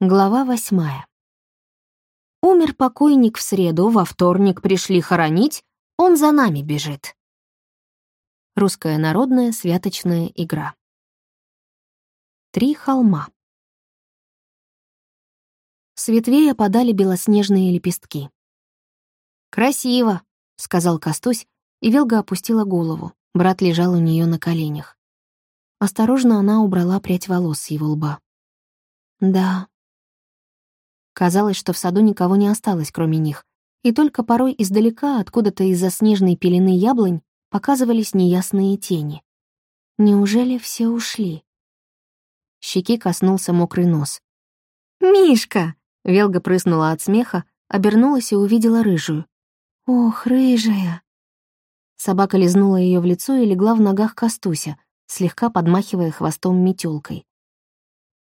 Глава восьмая. Умер покойник в среду, во вторник пришли хоронить, он за нами бежит. Русская народная святочная игра. Три холма. С ветвей опадали белоснежные лепестки. «Красиво», — сказал Костусь, и Велга опустила голову. Брат лежал у нее на коленях. Осторожно она убрала прядь волос с его лба. «Да». Казалось, что в саду никого не осталось, кроме них, и только порой издалека, откуда-то из-за снежной пелены яблонь, показывались неясные тени. Неужели все ушли? Щеки коснулся мокрый нос. «Мишка!» — Велга прыснула от смеха, обернулась и увидела рыжую. «Ох, рыжая!» Собака лизнула ее в лицо и легла в ногах Костуся, слегка подмахивая хвостом метелкой.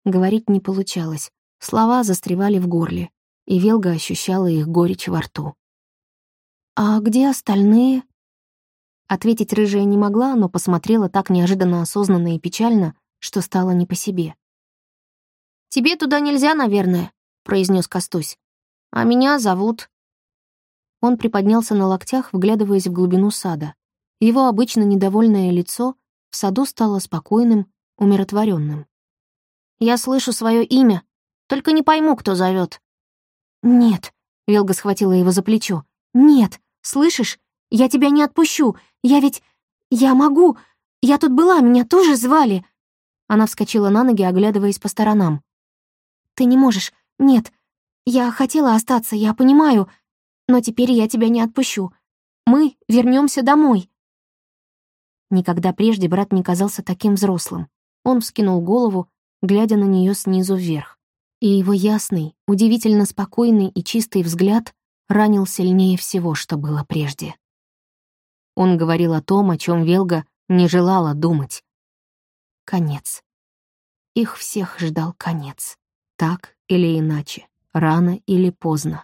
Говорить не получалось, слова застревали в горле, и Велга ощущала их горечь во рту. «А где остальные?» Ответить рыжая не могла, но посмотрела так неожиданно осознанно и печально, что стало не по себе. «Тебе туда нельзя, наверное», — произнес Костусь. «А меня зовут...» Он приподнялся на локтях, вглядываясь в глубину сада. Его обычно недовольное лицо в саду стало спокойным, умиротворенным. «Я слышу свое имя, только не пойму, кто зовет. «Нет», — Велга схватила его за плечо. «Нет, слышишь? Я тебя не отпущу. Я ведь... Я могу. Я тут была, меня тоже звали». Она вскочила на ноги, оглядываясь по сторонам. «Ты не можешь. Нет. Я хотела остаться, я понимаю. Но теперь я тебя не отпущу. Мы вернемся домой. Никогда прежде брат не казался таким взрослым. Он вскинул голову, глядя на нее снизу вверх. И его ясный, удивительно спокойный и чистый взгляд ранил сильнее всего, что было прежде. Он говорил о том, о чем Велга не желала думать. Конец. Их всех ждал конец. Так или иначе, рано или поздно.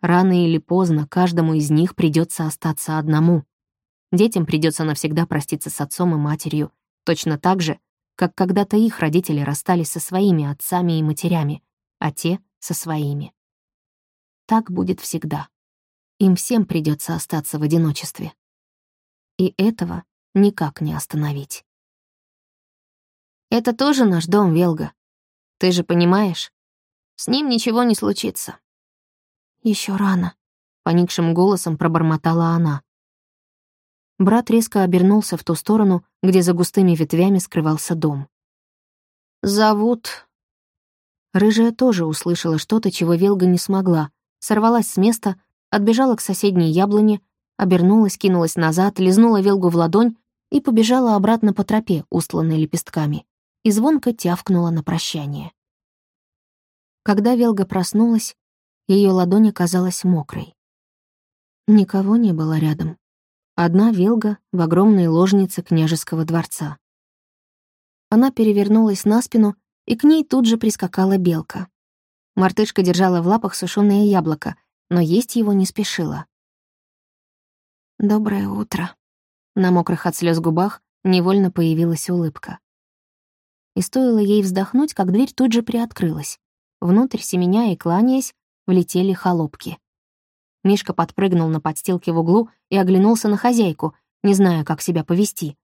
Рано или поздно каждому из них придется остаться одному. Детям придется навсегда проститься с отцом и матерью, точно так же, как когда-то их родители расстались со своими отцами и матерями, а те — со своими. Так будет всегда. Им всем придется остаться в одиночестве. И этого никак не остановить. «Это тоже наш дом, Велга. Ты же понимаешь? С ним ничего не случится». Еще рано», — поникшим голосом пробормотала она. Брат резко обернулся в ту сторону, где за густыми ветвями скрывался дом. «Зовут...» Рыжая тоже услышала что-то, чего Велга не смогла, сорвалась с места, отбежала к соседней яблоне, обернулась, кинулась назад, лизнула Велгу в ладонь и побежала обратно по тропе, устланной лепестками, и звонко тявкнула на прощание. Когда Велга проснулась, ее ладонь оказалась мокрой. Никого не было рядом. Одна велга в огромной ложнице княжеского дворца. Она перевернулась на спину, и к ней тут же прискакала белка. Мартышка держала в лапах сушёное яблоко, но есть его не спешила. «Доброе утро». На мокрых от слез губах невольно появилась улыбка. И стоило ей вздохнуть, как дверь тут же приоткрылась. Внутрь, семеня и кланяясь, влетели холопки. Мишка подпрыгнул на подстилке в углу и оглянулся на хозяйку, не зная, как себя повести.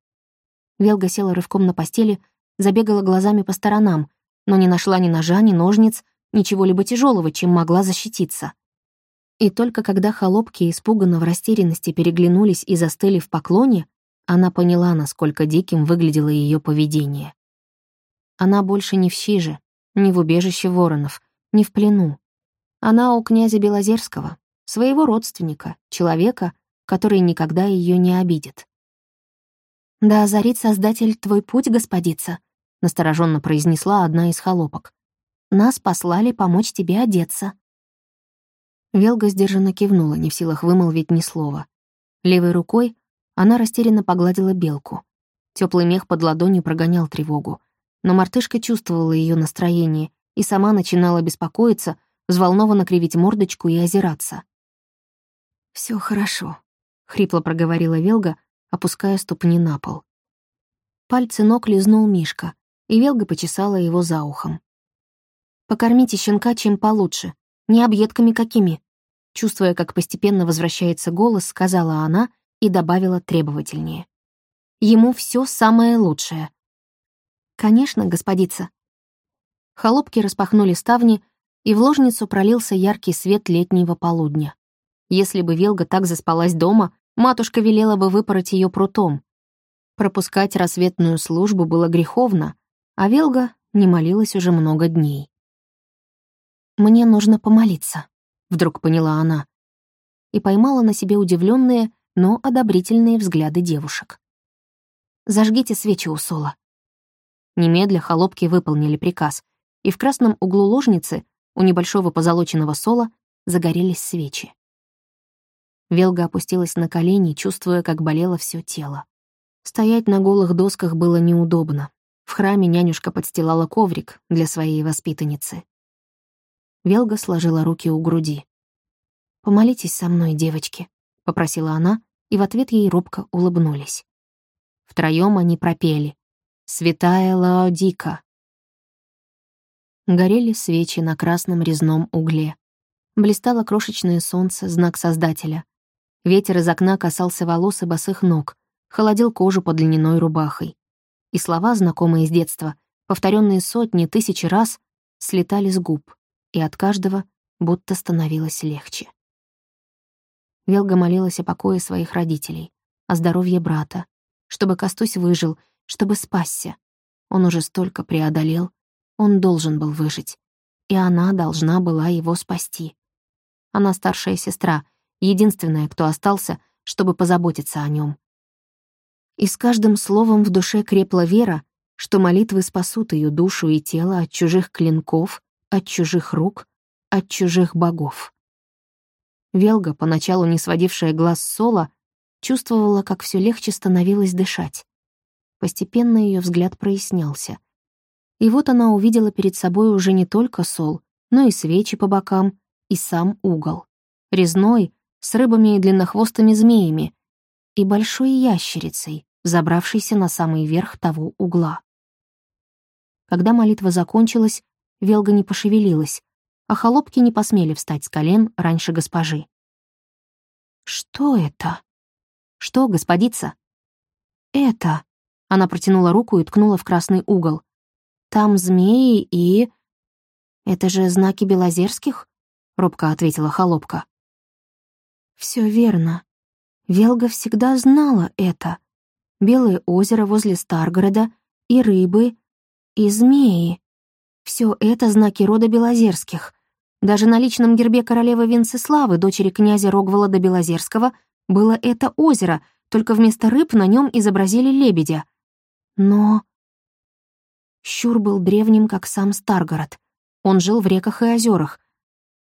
Велга села рывком на постели, забегала глазами по сторонам, но не нашла ни ножа, ни ножниц, ничего-либо тяжелого, чем могла защититься. И только когда холопки испуганно в растерянности переглянулись и застыли в поклоне, она поняла, насколько диким выглядело ее поведение. Она больше не в Щиже, не в убежище воронов, не в плену. Она у князя Белозерского, своего родственника, человека, который никогда ее не обидит. «Да озарит Создатель твой путь, господица», — настороженно произнесла одна из холопок. «Нас послали помочь тебе одеться». Велга сдержанно кивнула, не в силах вымолвить ни слова. Левой рукой она растерянно погладила белку. Теплый мех под ладонью прогонял тревогу. Но мартышка чувствовала ее настроение и сама начинала беспокоиться, взволнованно кривить мордочку и озираться. Все хорошо», — хрипло проговорила Велга, опуская ступни на пол. Пальцы ног лизнул Мишка, и Велга почесала его за ухом. Покормите щенка чем получше, не объедками какими. Чувствуя, как постепенно возвращается голос, сказала она и добавила требовательнее. Ему все самое лучшее. Конечно, господица. Холопки распахнули ставни, и в ложницу пролился яркий свет летнего полудня. Если бы Велга так заспалась дома, матушка велела бы выпороть ее прутом. Пропускать рассветную службу было греховно, а Велга не молилась уже много дней. «Мне нужно помолиться», — вдруг поняла она, и поймала на себе удивленные, но одобрительные взгляды девушек. «Зажгите свечи у Сола». Немедля холопки выполнили приказ, и в красном углу ложницы, у небольшого позолоченного Сола, загорелись свечи. Велга опустилась на колени, чувствуя, как болело все тело. Стоять на голых досках было неудобно. В храме нянюшка подстилала коврик для своей воспитанницы. Велга сложила руки у груди. «Помолитесь со мной, девочки», — попросила она, и в ответ ей робко улыбнулись. Втроём они пропели «Святая Лаодика». Горели свечи на красном резном угле. Блистало крошечное солнце, знак Создателя. Ветер из окна касался волос и босых ног, холодил кожу под льняной рубахой. И слова, знакомые с детства, повторенные сотни, тысячи раз, слетали с губ, и от каждого будто становилось легче. Велга молилась о покое своих родителей, о здоровье брата, чтобы Костусь выжил, чтобы спасся. Он уже столько преодолел, он должен был выжить, и она должна была его спасти. Она старшая сестра, единственная, кто остался, чтобы позаботиться о нем. И с каждым словом в душе крепла вера, что молитвы спасут ее душу и тело от чужих клинков, от чужих рук, от чужих богов. Велга, поначалу не сводившая глаз с Сола, чувствовала, как все легче становилось дышать. Постепенно ее взгляд прояснялся. И вот она увидела перед собой уже не только Сол, но и свечи по бокам, и сам угол. Резной, с рыбами и длиннохвостыми змеями, и большой ящерицей, забравшейся на самый верх того угла. Когда молитва закончилась, Велга не пошевелилась, а холопки не посмели встать с колен раньше госпожи. «Что это?» «Что, господица?» «Это...» — она протянула руку и ткнула в красный угол. «Там змеи и...» «Это же знаки Белозерских?» — робко ответила холопка. Все верно. Велга всегда знала это. Белое озеро возле Старгорода, и рыбы, и змеи. Все это знаки рода Белозерских. Даже на личном гербе королевы Венцеславы, дочери князя Рогволода Белозерского, было это озеро, только вместо рыб на нем изобразили лебедя. Но... Щур был древним, как сам Старгород. Он жил в реках и озерах.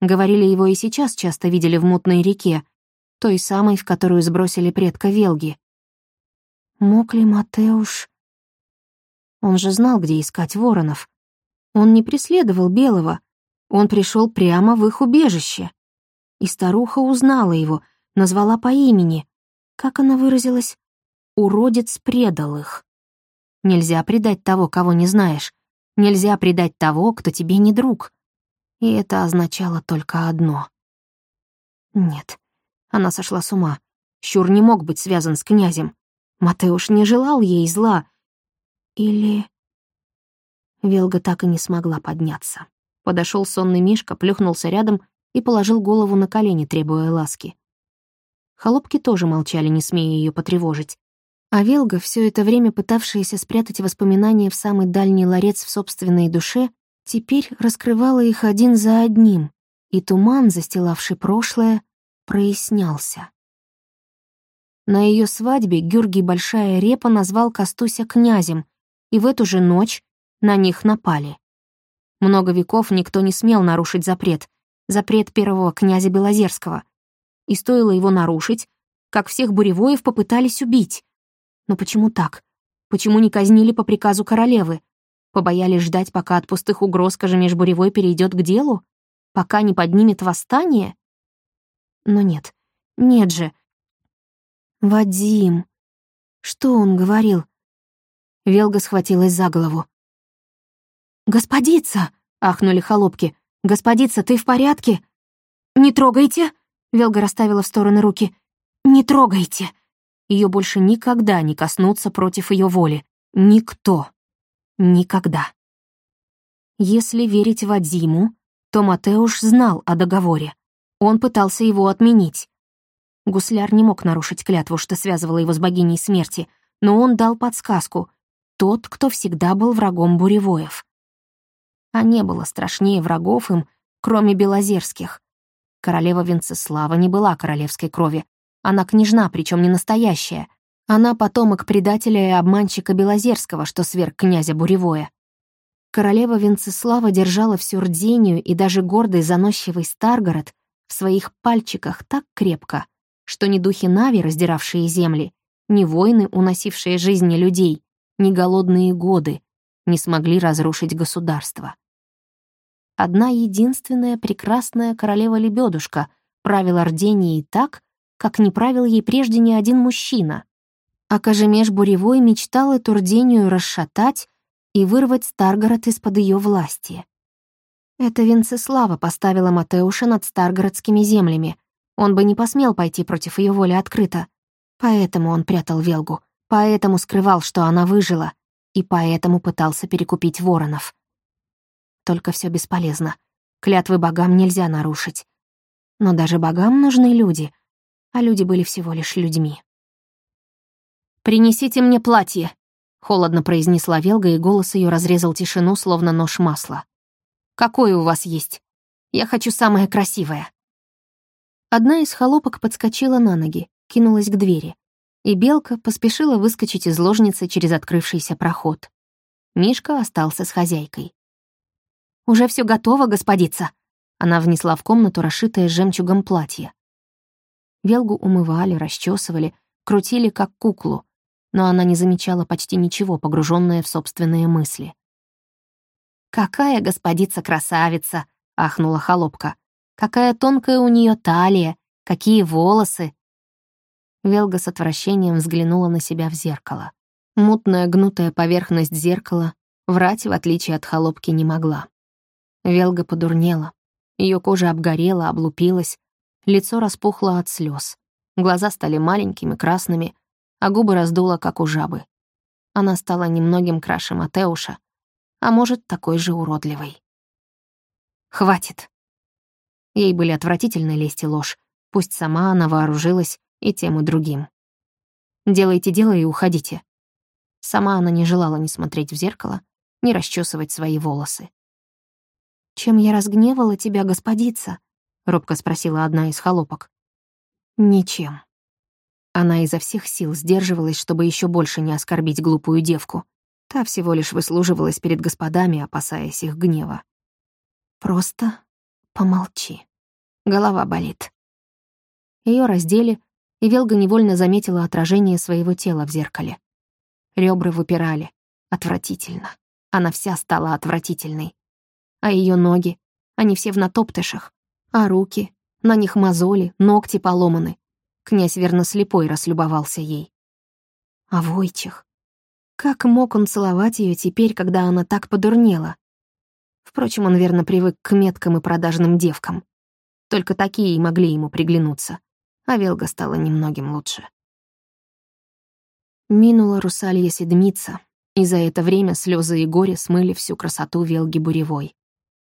Говорили, его и сейчас часто видели в мутной реке, той самой, в которую сбросили предка Велги. Мог ли Матеуш... Он же знал, где искать воронов. Он не преследовал Белого, он пришел прямо в их убежище. И старуха узнала его, назвала по имени. Как она выразилась? «Уродец предал их». Нельзя предать того, кого не знаешь. Нельзя предать того, кто тебе не друг. И это означало только одно. Нет, она сошла с ума. Щур не мог быть связан с князем. Матеуш не желал ей зла. Или... Велга так и не смогла подняться. Подошел сонный Мишка, плюхнулся рядом и положил голову на колени, требуя ласки. Холопки тоже молчали, не смея ее потревожить. А Велга, все это время пытавшаяся спрятать воспоминания в самый дальний ларец в собственной душе, теперь раскрывала их один за одним, и туман, застилавший прошлое, прояснялся. На ее свадьбе Георгий Большая Репа назвал Костуся князем, и в эту же ночь на них напали. Много веков никто не смел нарушить запрет, запрет первого князя Белозерского. И стоило его нарушить, как всех буревоев попытались убить. Но почему так? Почему не казнили по приказу королевы? Побоялись ждать, пока от пустых угроз Кожемеш Буревой перейдет к делу? Пока не поднимет восстание? Но нет, нет же. Вадим. Что он говорил? Велга схватилась за голову. «Господица!» — ахнули холопки. «Господица, ты в порядке?» «Не трогайте!» — Велга расставила в стороны руки. «Не трогайте!» Ее больше никогда не коснутся против ее воли. Никто. Никогда. Если верить Вадиму, то Матеуш знал о договоре. Он пытался его отменить. Гусляр не мог нарушить клятву, что связывала его с богиней смерти, но он дал подсказку — тот, кто всегда был врагом Буревоев. А не было страшнее врагов им, кроме Белозерских. Королева Венцеслава не была королевской крови. Она княжна, причем не настоящая. Она потомок предателя и обманщика Белозерского, что сверг князя Буревое. Королева Венцеслава держала всю Рдению и даже гордый заносчивый Старгород в своих пальчиках так крепко, что ни духи Нави, раздиравшие земли, ни войны, уносившие жизни людей, ни голодные годы не смогли разрушить государство. Одна единственная прекрасная королева-лебедушка правила Орденией так, как не правил ей прежде ни один мужчина. А Кожемеш Буревой мечтал эту Рдению расшатать и вырвать Старгород из-под ее власти. Это Венцеслава поставила Матеуша над Старгородскими землями. Он бы не посмел пойти против ее воли открыто. Поэтому он прятал Велгу, поэтому скрывал, что она выжила, и поэтому пытался перекупить воронов. Только все бесполезно. Клятвы богам нельзя нарушить. Но даже богам нужны люди, а люди были всего лишь людьми. «Принесите мне платье», — холодно произнесла Велга, и голос ее разрезал тишину, словно нож масла. «Какое у вас есть? Я хочу самое красивое». Одна из холопок подскочила на ноги, кинулась к двери, и Белка поспешила выскочить из ложницы через открывшийся проход. Мишка остался с хозяйкой. «Уже все готово, господица!» Она внесла в комнату расшитое жемчугом платье. Велгу умывали, расчесывали, крутили как куклу, но она не замечала почти ничего, погруженная в собственные мысли. «Какая господица красавица!» — ахнула холопка. «Какая тонкая у нее талия! Какие волосы!» Велга с отвращением взглянула на себя в зеркало. Мутная гнутая поверхность зеркала врать, в отличие от холопки, не могла. Велга подурнела. Ее кожа обгорела, облупилась, лицо распухло от слез. Глаза стали маленькими, красными, а губы раздуло, как у жабы. Она стала немногим краше Матеуша, а может, такой же уродливой. «Хватит!» Ей были отвратительны лесть и ложь, пусть сама она вооружилась и тем и другим. «Делайте дело и уходите». Сама она не желала ни смотреть в зеркало, ни расчесывать свои волосы. «Чем я разгневала тебя, господица?» — робко спросила одна из холопок. «Ничем». Она изо всех сил сдерживалась, чтобы еще больше не оскорбить глупую девку. Та всего лишь выслуживалась перед господами, опасаясь их гнева. «Просто помолчи. Голова болит». Ее раздели, и Велга невольно заметила отражение своего тела в зеркале. Ребра выпирали. Отвратительно. Она вся стала отвратительной а ее ноги, они все в натоптышах, а руки, на них мозоли, ногти поломаны. Князь верно слепой раслюбовался ей. А Войчих? Как мог он целовать ее теперь, когда она так подурнела? Впрочем, он верно привык к меткам и продажным девкам. Только такие и могли ему приглянуться. А Велга стала немногим лучше. Минула русалья седмица, и за это время слезы и горе смыли всю красоту Велги Буревой.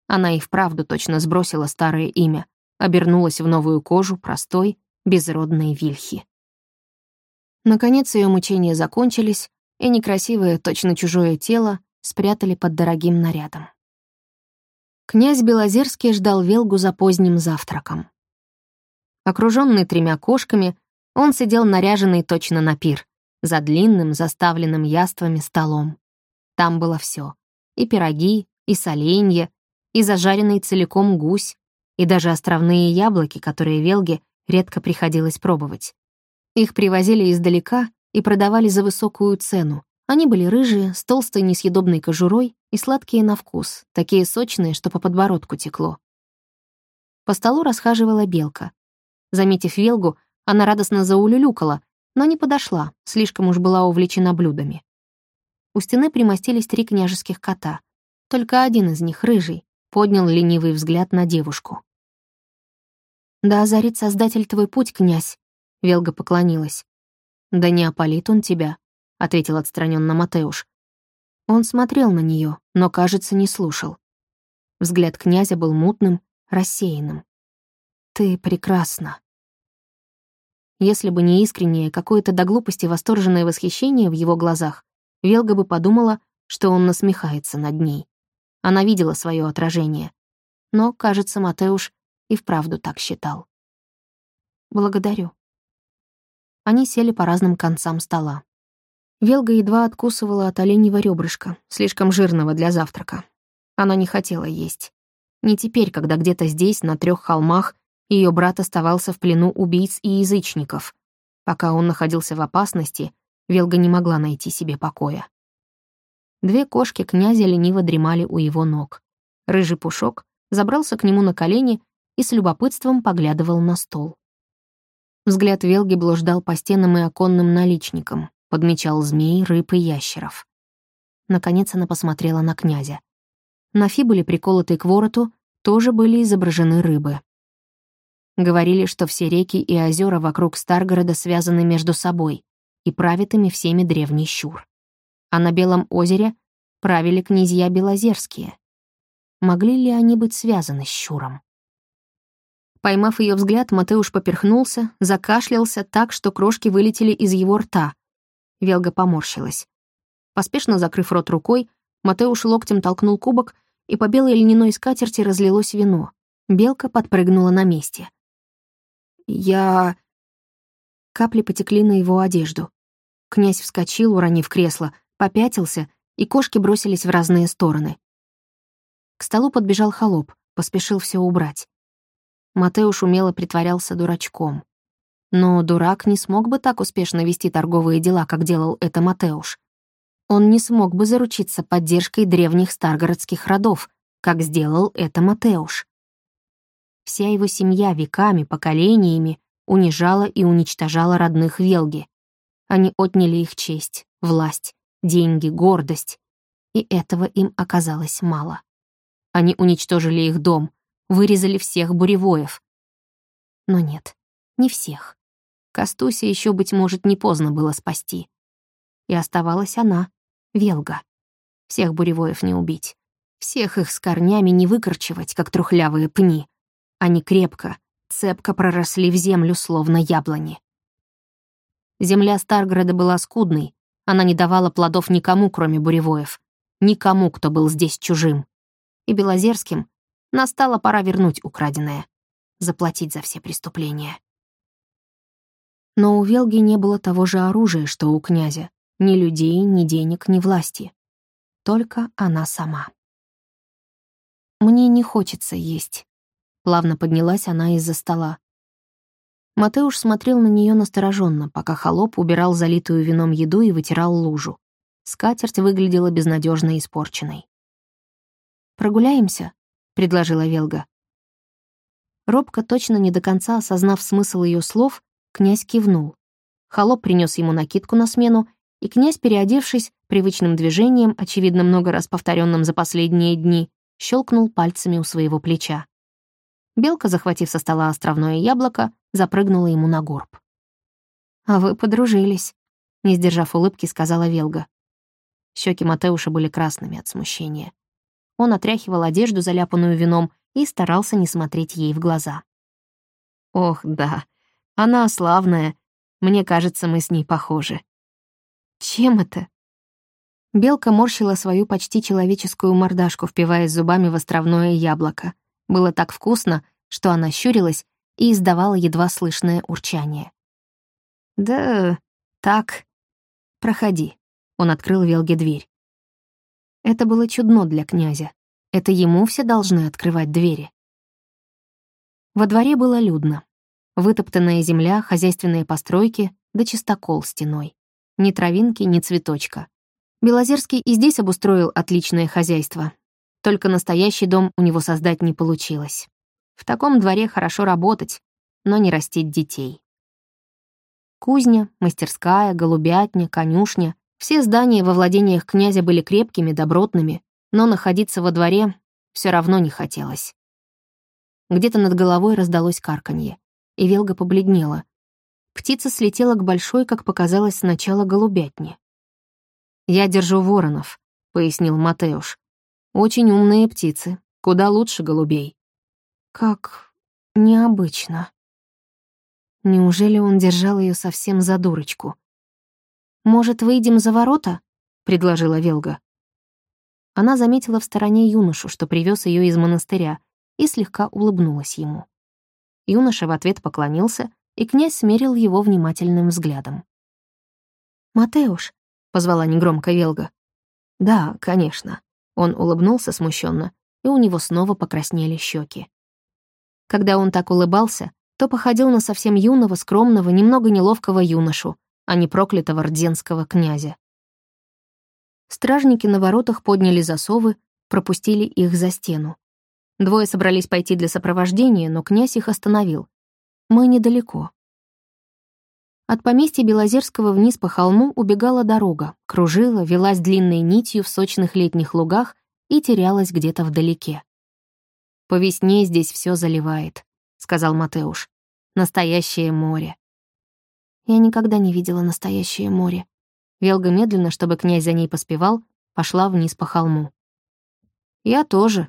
Она и вправду точно сбросила старое имя, обернулась в новую кожу простой, безродной вильхи. Наконец ее мучения закончились, и некрасивое, точно чужое тело спрятали под дорогим нарядом. Князь Белозерский ждал Велгу за поздним завтраком. Окруженный тремя кошками, он сидел наряженный точно на пир, за длинным, заставленным яствами столом. Там было все: и пироги, и соленья, и зажаренный целиком гусь, и даже островные яблоки, которые Велге редко приходилось пробовать. Их привозили издалека и продавали за высокую цену. Они были рыжие, с толстой несъедобной кожурой и сладкие на вкус, такие сочные, что по подбородку текло. По столу расхаживала белка. Заметив Велгу, она радостно заулюлюкала, но не подошла, слишком уж была увлечена блюдами. У стены примостились три княжеских кота. Только один из них, рыжий, поднял ленивый взгляд на девушку. «Да озарит Создатель твой путь, князь», — Велга поклонилась. «Да не опалит он тебя», — ответил отстраненно Матеуш. Он смотрел на нее, но, кажется, не слушал. Взгляд князя был мутным, рассеянным. «Ты прекрасна». Если бы не искреннее, какое-то до глупости восторженное восхищение в его глазах, Велга бы подумала, что он насмехается над ней. Она видела свое отражение. Но, кажется, Матеуш и вправду так считал. «Благодарю». Они сели по разным концам стола. Велга едва откусывала от оленьего ребрышка, слишком жирного для завтрака. Она не хотела есть. Не теперь, когда где-то здесь, на трех холмах, ее брат оставался в плену убийц и язычников. Пока он находился в опасности, Велга не могла найти себе покоя. Две кошки князя лениво дремали у его ног. Рыжий пушок забрался к нему на колени и с любопытством поглядывал на стол. Взгляд Велги блуждал по стенам и оконным наличникам, подмечал змей, рыб и ящеров. Наконец она посмотрела на князя. На фибуле, приколотой к вороту, тоже были изображены рыбы. Говорили, что все реки и озера вокруг Старгорода связаны между собой и правит ими всеми древний щур. А на Белом озере правили князья Белозерские. Могли ли они быть связаны с щуром? Поймав ее взгляд, Матеуш поперхнулся, закашлялся так, что крошки вылетели из его рта. Велга поморщилась. Поспешно закрыв рот рукой, Матеуш локтем толкнул кубок, и по белой льняной скатерти разлилось вино. Белка подпрыгнула на месте. «Я...» Капли потекли на его одежду. Князь вскочил, уронив кресло, попятился, и кошки бросились в разные стороны. К столу подбежал холоп, поспешил все убрать. Матеуш умело притворялся дурачком. Но дурак не смог бы так успешно вести торговые дела, как делал это Матеуш. Он не смог бы заручиться поддержкой древних старгородских родов, как сделал это Матеуш. Вся его семья веками, поколениями унижала и уничтожала родных Велги. Они отняли их честь, власть, деньги, гордость. И этого им оказалось мало. Они уничтожили их дом, вырезали всех буревоев. Но нет, не всех. Кастусе еще, быть может, не поздно было спасти. И оставалась она, Велга. Всех буревоев не убить. Всех их с корнями не выкорчевать, как трухлявые пни. Они крепко, цепко проросли в землю, словно яблони. Земля Старгорода была скудной, она не давала плодов никому, кроме буревоев, никому, кто был здесь чужим. И Белозерским Настала пора вернуть украденное, заплатить за все преступления. Но у Велги не было того же оружия, что у князя. Ни людей, ни денег, ни власти. Только она сама. «Мне не хочется есть», — плавно поднялась она из-за стола. Матеуш смотрел на нее настороженно, пока холоп убирал залитую вином еду и вытирал лужу. Скатерть выглядела безнадежно испорченной. «Прогуляемся?» — предложила Велга. Робко, точно не до конца осознав смысл ее слов, князь кивнул. Холоп принес ему накидку на смену, и князь, переодевшись, привычным движением, очевидно много раз повторенным за последние дни, щелкнул пальцами у своего плеча. Белка, захватив со стола островное яблоко, запрыгнула ему на горб. «А вы подружились», — не сдержав улыбки, сказала Велга. Щеки Матеуша были красными от смущения. Он отряхивал одежду, заляпанную вином, и старался не смотреть ей в глаза. «Ох, да, она славная. Мне кажется, мы с ней похожи». «Чем это?» Белка морщила свою почти человеческую мордашку, впиваясь зубами в островное яблоко. Было так вкусно, что она щурилась и издавала едва слышное урчание. «Да, так. Проходи». Он открыл Велге дверь. Это было чудно для князя. Это ему все должны открывать двери. Во дворе было людно. Вытоптанная земля, хозяйственные постройки, да чистокол стеной. Ни травинки, ни цветочка. Белозерский и здесь обустроил отличное хозяйство. Только настоящий дом у него создать не получилось. В таком дворе хорошо работать, но не растить детей. Кузня, мастерская, голубятня, конюшня все здания во владениях князя были крепкими, добротными, но находиться во дворе все равно не хотелось. Где-то над головой раздалось карканье, и Велга побледнела. Птица слетела к большой, как показалось сначала, голубятне. «Я держу воронов», — пояснил Матеуш. «Очень умные птицы, куда лучше голубей». «Как необычно». Неужели он держал ее совсем за дурочку? «Может, выйдем за ворота?» — предложила Велга. Она заметила в стороне юношу, что привез ее из монастыря, и слегка улыбнулась ему. Юноша в ответ поклонился, и князь смерил его внимательным взглядом. «Матеуш», — позвала негромко Велга. «Да, конечно». Он улыбнулся смущенно, и у него снова покраснели щеки. Когда он так улыбался, то походил на совсем юного, скромного, немного неловкого юношу, а не проклятого рденского князя. Стражники на воротах подняли засовы, пропустили их за стену. Двое собрались пойти для сопровождения, но князь их остановил. «Мы недалеко». От поместья Белозерского вниз по холму убегала дорога, кружила, велась длинной нитью в сочных летних лугах и терялась где-то вдалеке. «По весне здесь все заливает», — сказал Матеуш. «Настоящее море». Я никогда не видела настоящее море. Велга медленно, чтобы князь за ней поспевал, пошла вниз по холму. «Я тоже».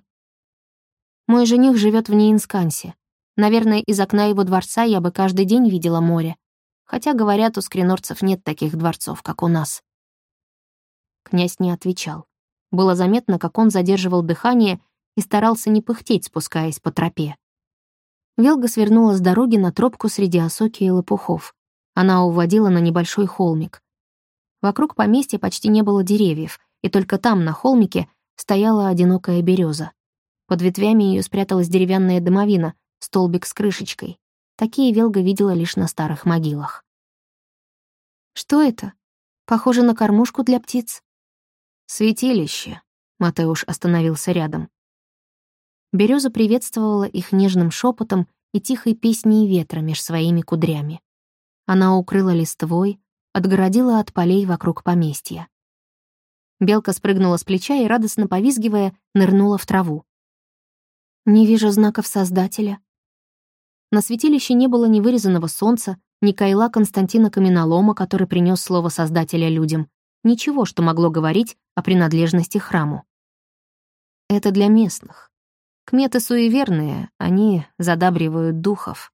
Мой жених живет в Неинскансе. Наверное, из окна его дворца я бы каждый день видела море. Хотя, говорят, у скринорцев нет таких дворцов, как у нас. Князь не отвечал. Было заметно, как он задерживал дыхание и старался не пыхтеть, спускаясь по тропе. Велга свернула с дороги на тропку среди осоки и лопухов. Она уводила на небольшой холмик. Вокруг поместья почти не было деревьев, и только там, на холмике, стояла одинокая береза. Под ветвями ее спряталась деревянная домовина, столбик с крышечкой. Такие Велга видела лишь на старых могилах. «Что это? Похоже на кормушку для птиц». «Святилище», — Матеуш остановился рядом. Береза приветствовала их нежным шепотом и тихой песней ветра меж своими кудрями. Она укрыла листвой, отгородила от полей вокруг поместья. Белка спрыгнула с плеча и, радостно повизгивая, нырнула в траву. «Не вижу знаков Создателя». На святилище не было ни вырезанного солнца, ни кайла Константина Каменолома, который принес слово Создателя людям, ничего, что могло говорить о принадлежности храму. Это для местных. Кметы суеверные, они задабривают духов.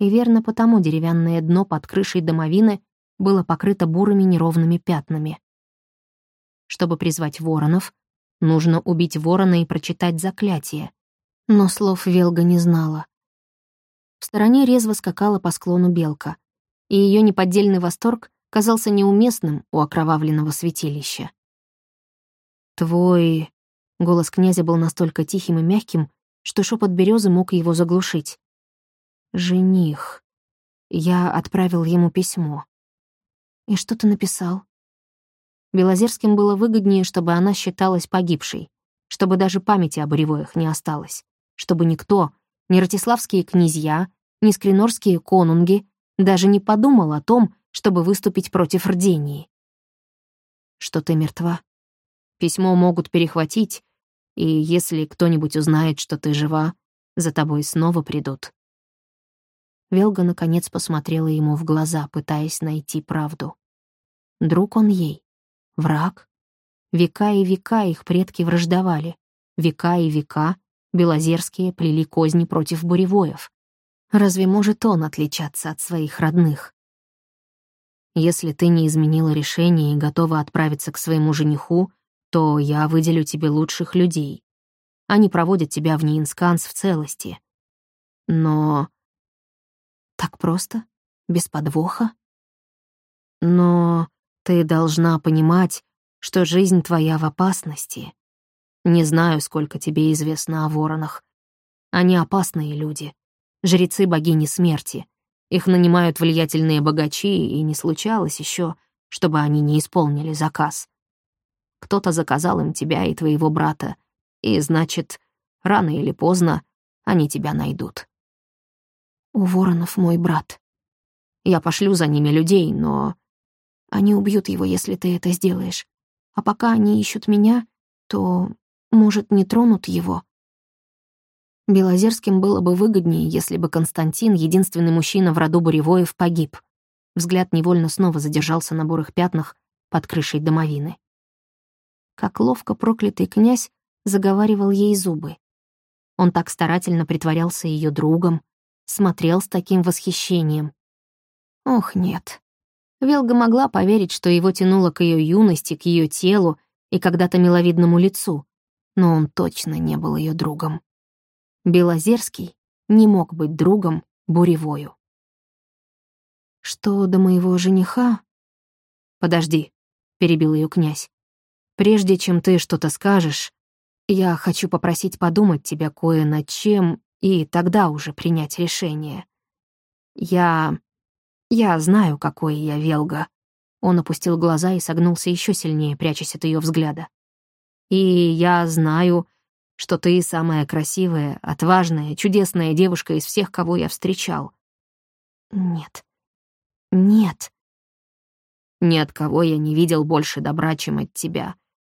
И верно потому деревянное дно под крышей домовины было покрыто бурыми неровными пятнами. Чтобы призвать воронов, нужно убить ворона и прочитать заклятие. Но слов Велга не знала. В стороне резво скакала по склону белка, и ее неподдельный восторг казался неуместным у окровавленного святилища. «Твой...» — голос князя был настолько тихим и мягким, что шепот березы мог его заглушить. «Жених. Я отправил ему письмо. «И что ты написал?» Белозерским было выгоднее, чтобы она считалась погибшей, чтобы даже памяти о Буревоях не осталось, чтобы никто, ни ратиславские князья, ни скринорские конунги, даже не подумал о том, чтобы выступить против Рдении. Что ты мертва. Письмо могут перехватить, и если кто-нибудь узнает, что ты жива, за тобой снова придут. Велга наконец посмотрела ему в глаза, пытаясь найти правду. Друг он ей. Враг. Века и века их предки враждовали. Века и века Белозерские плели козни против буревоев. Разве может он отличаться от своих родных? Если ты не изменила решение и готова отправиться к своему жениху, то я выделю тебе лучших людей. Они проводят тебя в Неинсканс в целости. Но... Так просто? Без подвоха? Но ты должна понимать, что жизнь твоя в опасности. Не знаю, сколько тебе известно о воронах. Они опасные люди, жрецы богини смерти. Их нанимают влиятельные богачи, и не случалось еще, чтобы они не исполнили заказ. Кто-то заказал им тебя и твоего брата, и, значит, рано или поздно они тебя найдут. У воронов мой брат. Я пошлю за ними людей, но они убьют его, если ты это сделаешь. А пока они ищут меня, то может, не тронут его. Белозерским было бы выгоднее, если бы Константин, единственный мужчина в роду Буревоев, погиб. Взгляд невольно снова задержался на бурых пятнах под крышей домовины. Как ловко проклятый князь заговаривал ей зубы. Он так старательно притворялся ее другом, смотрел с таким восхищением. Ох, нет. Велга могла поверить, что его тянуло к ее юности, к ее телу и когда-то миловидному лицу, но он точно не был ее другом. Белозерский не мог быть другом Буревою. «Что до моего жениха?» «Подожди», — перебил ее князь. «Прежде чем ты что-то скажешь, я хочу попросить подумать тебя кое над чем и тогда уже принять решение. Я... я знаю, какой я Велга». Он опустил глаза и согнулся еще сильнее, прячась от ее взгляда. «И я знаю, что ты самая красивая, отважная, чудесная девушка из всех, кого я встречал. Нет. Нет. Ни от кого я не видел больше добра, чем от тебя.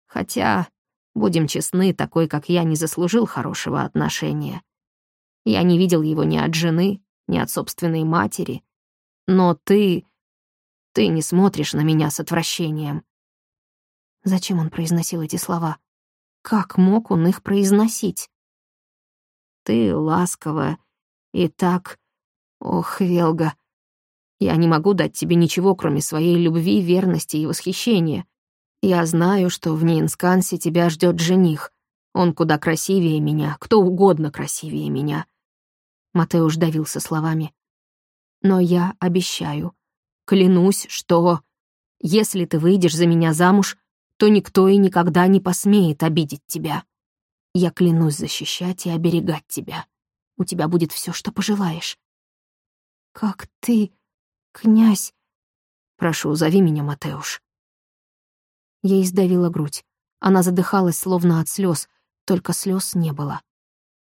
Хотя, будем честны, такой, как я, не заслужил хорошего отношения. Я не видел его ни от жены, ни от собственной матери. Но ты... ты не смотришь на меня с отвращением. Зачем он произносил эти слова? Как мог он их произносить? Ты ласковая и так... Ох, Велга, я не могу дать тебе ничего, кроме своей любви, верности и восхищения. Я знаю, что в Нинскансе тебя ждет жених. Он куда красивее меня, кто угодно красивее меня. Матеуш давился словами. Но я обещаю, клянусь, что если ты выйдешь за меня замуж, то никто и никогда не посмеет обидеть тебя. Я клянусь защищать и оберегать тебя. У тебя будет все, что пожелаешь. Как ты, князь... Прошу, зови меня Матеуш. Ей сдавила грудь. Она задыхалась, словно от слез, только слез не было.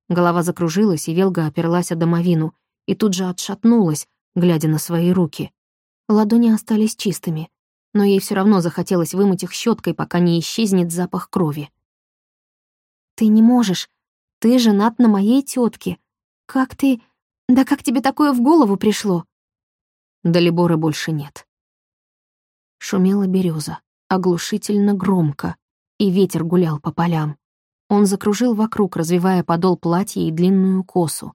Голова закружилась, и Велга оперлась о домовину, и тут же отшатнулась, глядя на свои руки. Ладони остались чистыми, но ей все равно захотелось вымыть их щеткой, пока не исчезнет запах крови. «Ты не можешь. Ты женат на моей тетке. Как ты... Да как тебе такое в голову пришло?» Далибора больше нет. Шумела береза, оглушительно громко, и ветер гулял по полям. Он закружил вокруг, развивая подол платья и длинную косу.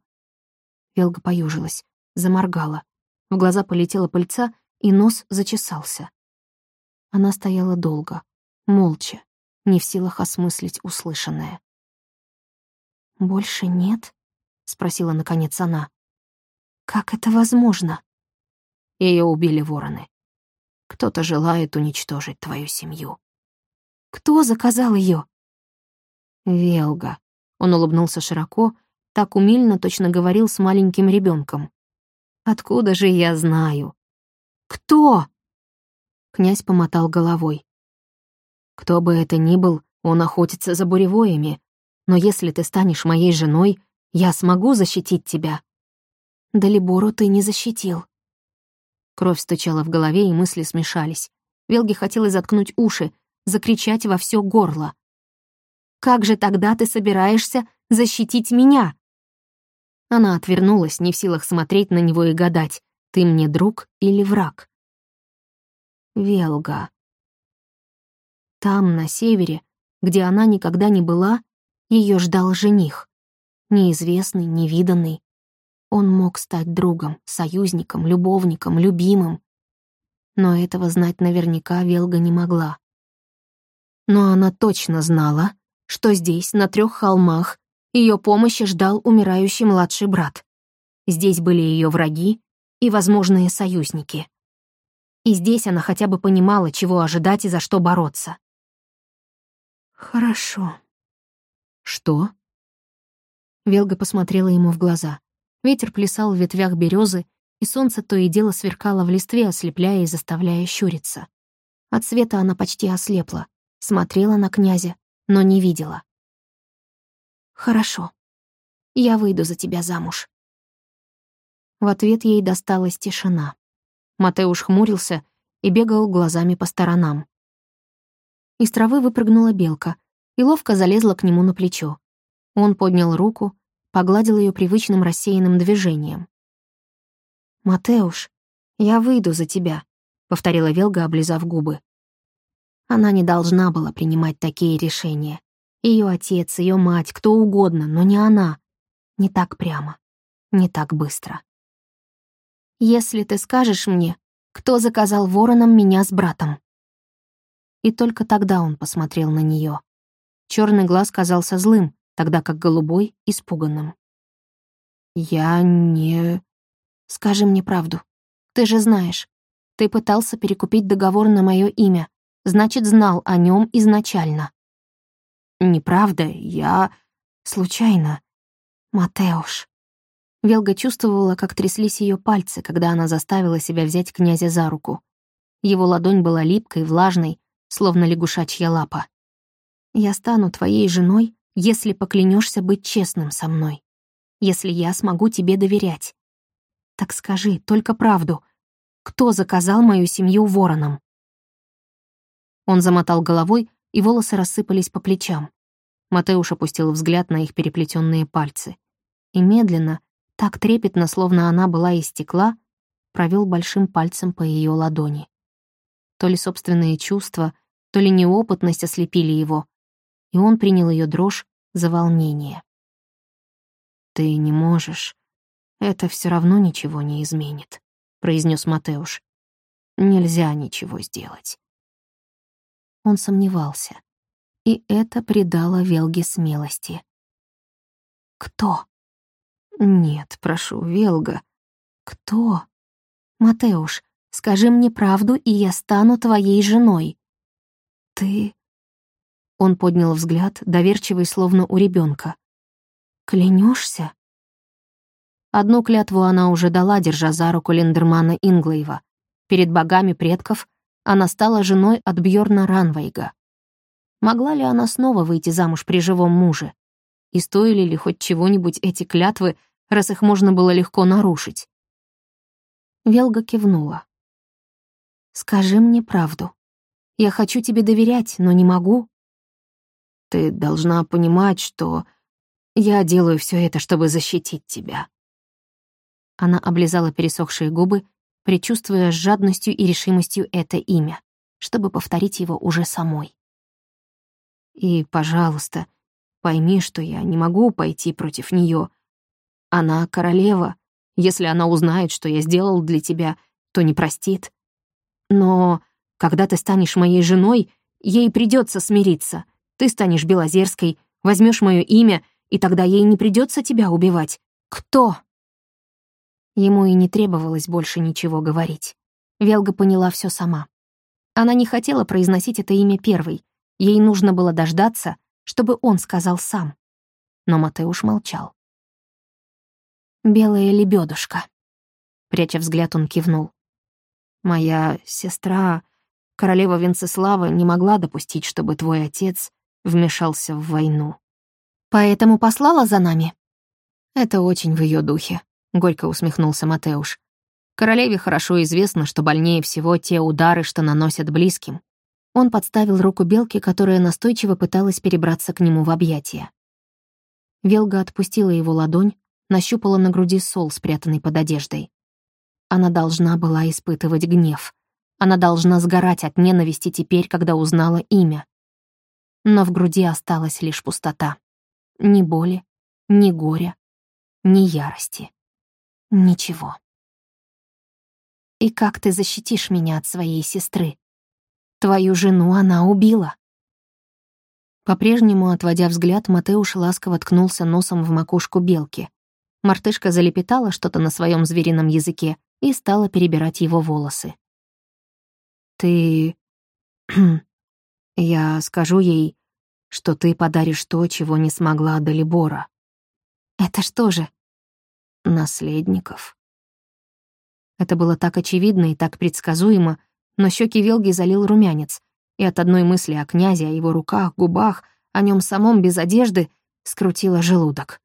Велга поюжилась, заморгала. В глаза полетела пыльца, и нос зачесался. Она стояла долго, молча, не в силах осмыслить услышанное. «Больше нет?» — спросила наконец она. «Как это возможно?» Ее убили вороны. Кто-то желает уничтожить твою семью. Кто заказал ее? Велга. Он улыбнулся широко, так умильно точно говорил с маленьким ребенком. Откуда же я знаю? Кто? Князь помотал головой. «Кто бы это ни был, он охотится за буревоями. Но если ты станешь моей женой, я смогу защитить тебя». «Далибору ты не защитил». Кровь стучала в голове, и мысли смешались. Велге хотелось заткнуть уши, закричать во все горло. «Как же тогда ты собираешься защитить меня?» Она отвернулась, не в силах смотреть на него и гадать, ты мне друг или враг. Велга. Там, на севере, где она никогда не была, ее ждал жених. Неизвестный, невиданный. Он мог стать другом, союзником, любовником, любимым. Но этого знать наверняка Велга не могла. Но она точно знала, что здесь, на трех холмах, ее помощи ждал умирающий младший брат. Здесь были ее враги и возможные союзники. И здесь она хотя бы понимала, чего ожидать и за что бороться. «Хорошо». «Что?» Велга посмотрела ему в глаза. Ветер плясал в ветвях березы, и солнце то и дело сверкало в листве, ослепляя и заставляя щуриться. От света она почти ослепла, смотрела на князя, но не видела. «Хорошо. Я выйду за тебя замуж». В ответ ей досталась тишина. Матеуш хмурился и бегал глазами по сторонам. Из травы выпрыгнула белка, и ловко залезла к нему на плечо. Он поднял руку, погладил ее привычным рассеянным движением. «Матеуш, я выйду за тебя», — повторила Велга, облизав губы. Она не должна была принимать такие решения. Ее отец, ее мать, кто угодно, но не она. Не так прямо, не так быстро. «Если ты скажешь мне, кто заказал вороном меня с братом?» И только тогда он посмотрел на нее. Черный глаз казался злым, тогда как голубой — испуганным. «Я не...» «Скажи мне правду. Ты же знаешь. Ты пытался перекупить договор на мое имя, значит, знал о нем изначально». «Неправда, я... случайно. Матеуш». Велга чувствовала, как тряслись ее пальцы, когда она заставила себя взять князя за руку. Его ладонь была липкой, влажной, словно лягушачья лапа. «Я стану твоей женой, если поклянешься быть честным со мной. Если я смогу тебе доверять. Так скажи, только правду. Кто заказал мою семью вороном?» Он замотал головой, и волосы рассыпались по плечам. Матеуш опустил взгляд на их переплетенные пальцы. И медленно, так трепетно, словно она была из стекла, провел большим пальцем по ее ладони. То ли собственные чувства, то ли неопытность ослепили его, и он принял ее дрожь за волнение. «Ты не можешь. Это все равно ничего не изменит», — произнес Матеуш. «Нельзя ничего сделать». Он сомневался, и это придало Велге смелости. «Кто?» «Нет, прошу, Велга». «Кто?» «Матеуш, скажи мне правду, и я стану твоей женой». «Ты...» Он поднял взгляд, доверчивый, словно у ребенка. Клянешься? Одну клятву она уже дала, держа за руку Линдермана Инглейва. Перед богами предков она стала женой от Бьорна Ранвейга. Могла ли она снова выйти замуж при живом муже? И стоили ли хоть чего-нибудь эти клятвы, раз их можно было легко нарушить? Велга кивнула. «Скажи мне правду. Я хочу тебе доверять, но не могу». «Ты должна понимать, что я делаю все это, чтобы защитить тебя». Она облизала пересохшие губы, предчувствуя с жадностью и решимостью это имя, чтобы повторить его уже самой. «И, пожалуйста, пойми, что я не могу пойти против нее. Она королева. Если она узнает, что я сделал для тебя, то не простит. Но когда ты станешь моей женой, ей придется смириться. Ты станешь Белозерской, возьмешь мое имя, и тогда ей не придется тебя убивать. Кто? Ему и не требовалось больше ничего говорить. Велга поняла все сама. Она не хотела произносить это имя первой. Ей нужно было дождаться, чтобы он сказал сам. Но Матеуш молчал. «Белая лебедушка. Пряча взгляд, он кивнул. «Моя сестра, королева Венцеслава, не могла допустить, чтобы твой отец вмешался в войну. Поэтому послала за нами? Это очень в ее духе, горько усмехнулся Матеуш. Королеве хорошо известно, что больнее всего те удары, что наносят близким. Он подставил руку белки, которая настойчиво пыталась перебраться к нему в объятия. Велга отпустила его ладонь, нащупала на груди сол, спрятанный под одеждой. Она должна была испытывать гнев. Она должна сгорать от ненависти теперь, когда узнала имя но в груди осталась лишь пустота. Ни боли, ни горя, ни ярости. Ничего. «И как ты защитишь меня от своей сестры? Твою жену она убила». По-прежнему, отводя взгляд, Матеуш ласково ткнулся носом в макушку белки. Мартышка залепетала что-то на своем зверином языке и стала перебирать его волосы. «Ты...» Я скажу ей, что ты подаришь то, чего не смогла Далибора. Это что же? Наследников. Это было так очевидно и так предсказуемо, но щеки Велги залил румянец, и от одной мысли о князе, о его руках, губах, о нем самом без одежды скрутила желудок.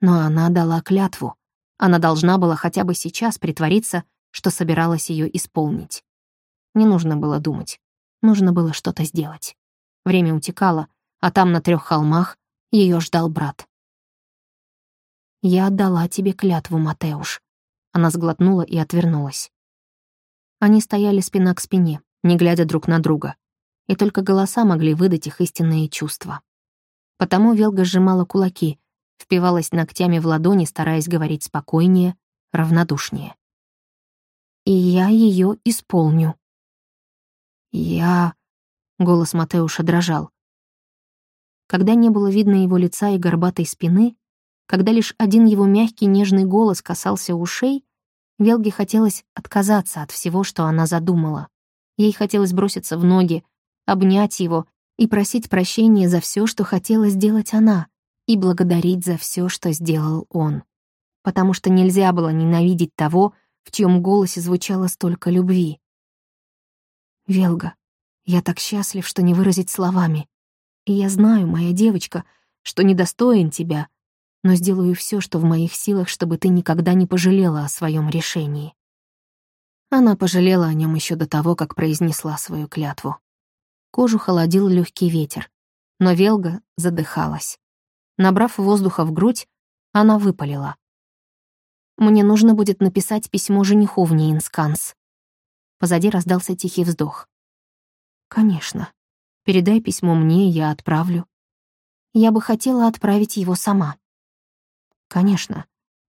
Но она дала клятву. Она должна была хотя бы сейчас притвориться, что собиралась ее исполнить. Не нужно было думать. Нужно было что-то сделать. Время утекало, а там на трех холмах ее ждал брат. «Я отдала тебе клятву, Матеуш». Она сглотнула и отвернулась. Они стояли спина к спине, не глядя друг на друга, и только голоса могли выдать их истинные чувства. Потому Велга сжимала кулаки, впивалась ногтями в ладони, стараясь говорить спокойнее, равнодушнее. «И я ее исполню». «Я...» — голос Матеуша дрожал. Когда не было видно его лица и горбатой спины, когда лишь один его мягкий нежный голос касался ушей, Велге хотелось отказаться от всего, что она задумала. Ей хотелось броситься в ноги, обнять его и просить прощения за все, что хотела сделать она, и благодарить за все, что сделал он. Потому что нельзя было ненавидеть того, в чьем голосе звучало столько любви. «Велга, я так счастлив, что не выразить словами. И я знаю, моя девочка, что недостоин тебя, но сделаю все, что в моих силах, чтобы ты никогда не пожалела о своем решении. Она пожалела о нем еще до того, как произнесла свою клятву. Кожу холодил легкий ветер, но Велга задыхалась. Набрав воздуха в грудь, она выпалила. «Мне нужно будет написать письмо жениху в Нейнсканс». Позади раздался тихий вздох. «Конечно. Передай письмо мне, я отправлю». Я бы хотела отправить его сама. «Конечно.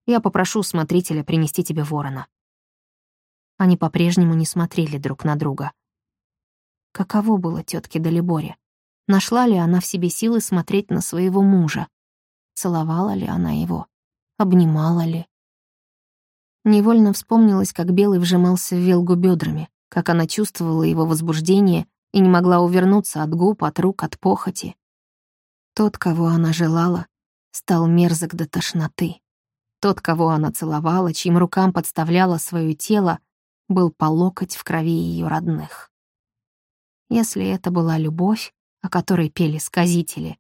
Я попрошу смотрителя принести тебе ворона». Они по-прежнему не смотрели друг на друга. Каково было тетке Далиборе? Нашла ли она в себе силы смотреть на своего мужа? Целовала ли она его? Обнимала ли? Невольно вспомнилось, как Белый вжимался в Велгу бедрами, как она чувствовала его возбуждение и не могла увернуться от губ, от рук, от похоти. Тот, кого она желала, стал мерзок до тошноты. Тот, кого она целовала, чьим рукам подставляла свое тело, был по локоть в крови ее родных. Если это была любовь, о которой пели сказители,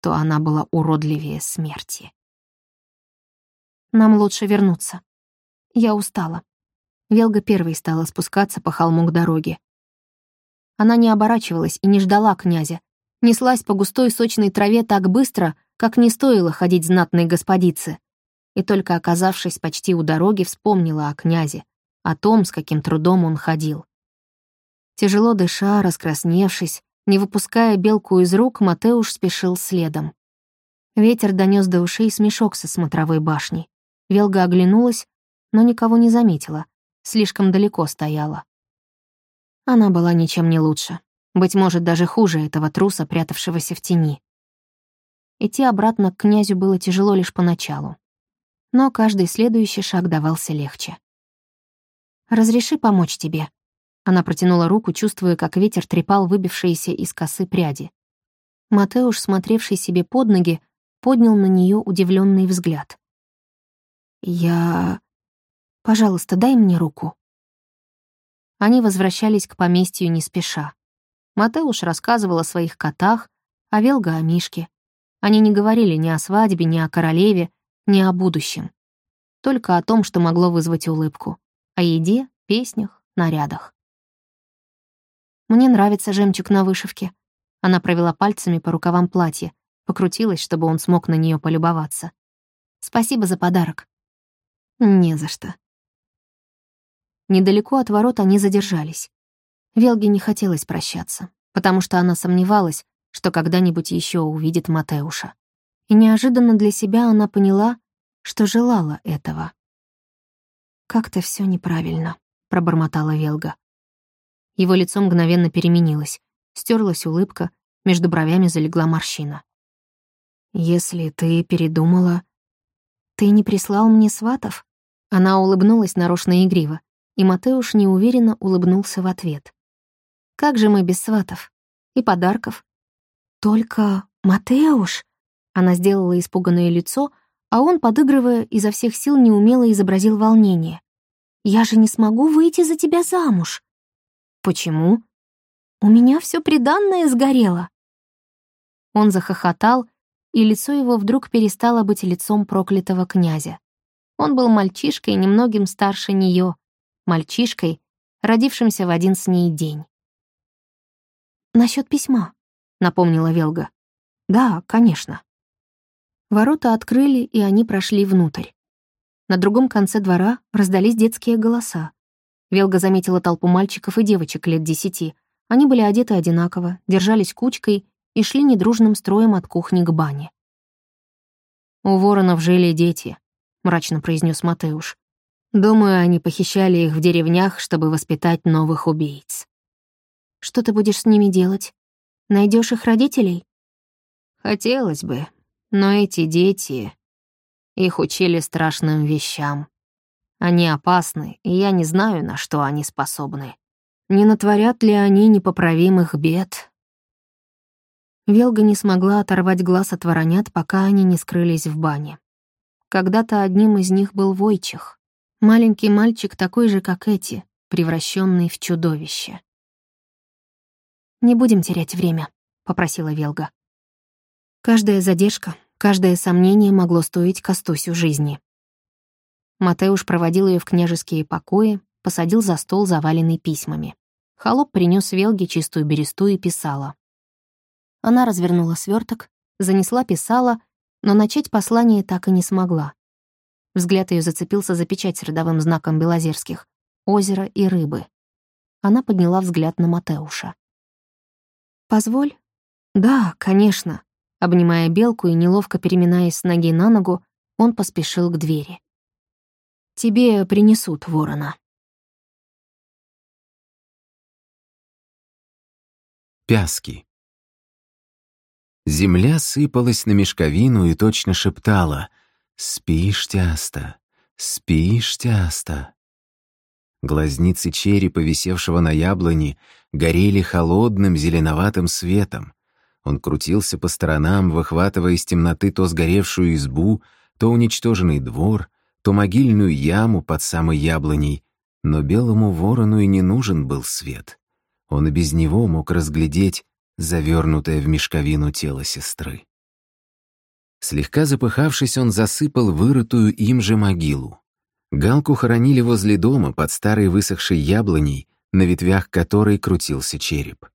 то она была уродливее смерти. «Нам лучше вернуться. Я устала». Велга первой стала спускаться по холму к дороге. Она не оборачивалась и не ждала князя, неслась по густой сочной траве так быстро, как не стоило ходить знатной господице. И только оказавшись почти у дороги, вспомнила о князе, о том, с каким трудом он ходил. Тяжело дыша, раскрасневшись, не выпуская белку из рук, Матеуш спешил следом. Ветер донес до ушей смешок со смотровой башни. Велга оглянулась, но никого не заметила, слишком далеко стояла. Она была ничем не лучше, быть может, даже хуже этого труса, прятавшегося в тени. Идти обратно к князю было тяжело лишь поначалу. Но каждый следующий шаг давался легче. «Разреши помочь тебе». Она протянула руку, чувствуя, как ветер трепал выбившиеся из косы пряди. Матеуш, смотревший себе под ноги, поднял на нее удивленный взгляд. «Я... Пожалуйста, дай мне руку». Они возвращались к поместью не спеша. Матеуш рассказывал о своих котах, а Велга о Мишке. Они не говорили ни о свадьбе, ни о королеве, ни о будущем. Только о том, что могло вызвать улыбку. О еде, песнях, нарядах. «Мне нравится жемчуг на вышивке». Она провела пальцами по рукавам платья, покрутилась, чтобы он смог на нее полюбоваться. «Спасибо за подарок». «Не за что». Недалеко от ворот они задержались. Велге не хотелось прощаться, потому что она сомневалась, что когда-нибудь еще увидит Матеуша. И неожиданно для себя она поняла, что желала этого. «Как-то все неправильно», — пробормотала Велга. Его лицо мгновенно переменилось, стерлась улыбка, между бровями залегла морщина. «Если ты передумала...» «Ты не прислал мне сватов?» Она улыбнулась нарочно игриво, и Матеуш неуверенно улыбнулся в ответ. «Как же мы без сватов? И подарков, «Только Матеуш?» Она сделала испуганное лицо, а он, подыгрывая, изо всех сил неумело изобразил волнение. «Я же не смогу выйти за тебя замуж». «Почему?» «У меня все приданное сгорело». Он захохотал, и лицо его вдруг перестало быть лицом проклятого князя. Он был мальчишкой, немногим старше нее, мальчишкой, родившимся в один с ней день. «Насчет письма», — напомнила Велга. Да, конечно. Ворота открыли, и они прошли внутрь. На другом конце двора раздались детские голоса. Велга заметила толпу мальчиков и девочек лет десяти. Они были одеты одинаково, держались кучкой и шли недружным строем от кухни к бане. «У воронов жили дети», — мрачно произнес Матеуш. «Думаю, они похищали их в деревнях, чтобы воспитать новых убийц». «Что ты будешь с ними делать? Найдешь их родителей?» «Хотелось бы, но эти дети...» Их учили страшным вещам. Они опасны, и я не знаю, на что они способны. Не натворят ли они непоправимых бед? Велга не смогла оторвать глаз от воронят, пока они не скрылись в бане. Когда-то одним из них был Войчих. Маленький мальчик такой же, как эти, превращенный в чудовище. «Не будем терять время», — попросила Велга. Каждая задержка, каждое сомнение могло стоить Костусю жизни. Матеуш проводил ее в княжеские покои, посадил за стол, заваленный письмами. Холоп принес Велге чистую бересту и писала. Она развернула сверток, занесла, писала, но начать послание так и не смогла. Взгляд ее зацепился за печать с родовым знаком Белозерских — озеро и рыбы. Она подняла взгляд на Матеуша. «Позволь?» «Да, конечно», Обнимая белку и неловко переминаясь с ноги на ногу, он поспешил к двери. «Тебе принесут ворона». Пяски. Земля сыпалась на мешковину и точно шептала «Спишь, тяста, спишь, тяста». Глазницы черепа, висевшего на яблони, горели холодным зеленоватым светом, он крутился по сторонам, выхватывая из темноты то сгоревшую избу, то уничтоженный двор, то могильную яму под самой яблоней. Но белому ворону и не нужен был свет. Он и без него мог разглядеть завернутое в мешковину тело сестры. Слегка запыхавшись, он засыпал вырытую им же могилу. Галку хоронили возле дома под старой высохшей яблоней, на ветвях которой крутился череп.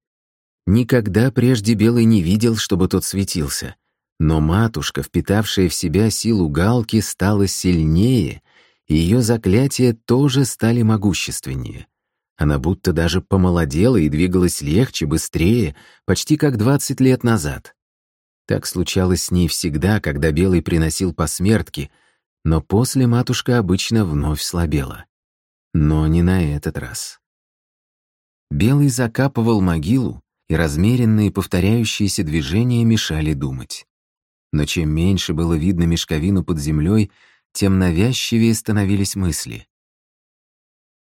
Никогда прежде Белый не видел, чтобы тот светился. Но матушка, впитавшая в себя силу галки, стала сильнее, и ее заклятия тоже стали могущественнее. Она будто даже помолодела и двигалась легче, быстрее, почти как двадцать лет назад. Так случалось с ней всегда, когда Белый приносил посмертки, но после матушка обычно вновь слабела. Но не на этот раз. Белый закапывал могилу, и размеренные повторяющиеся движения мешали думать. Но чем меньше было видно мешковину под землей, тем навязчивее становились мысли.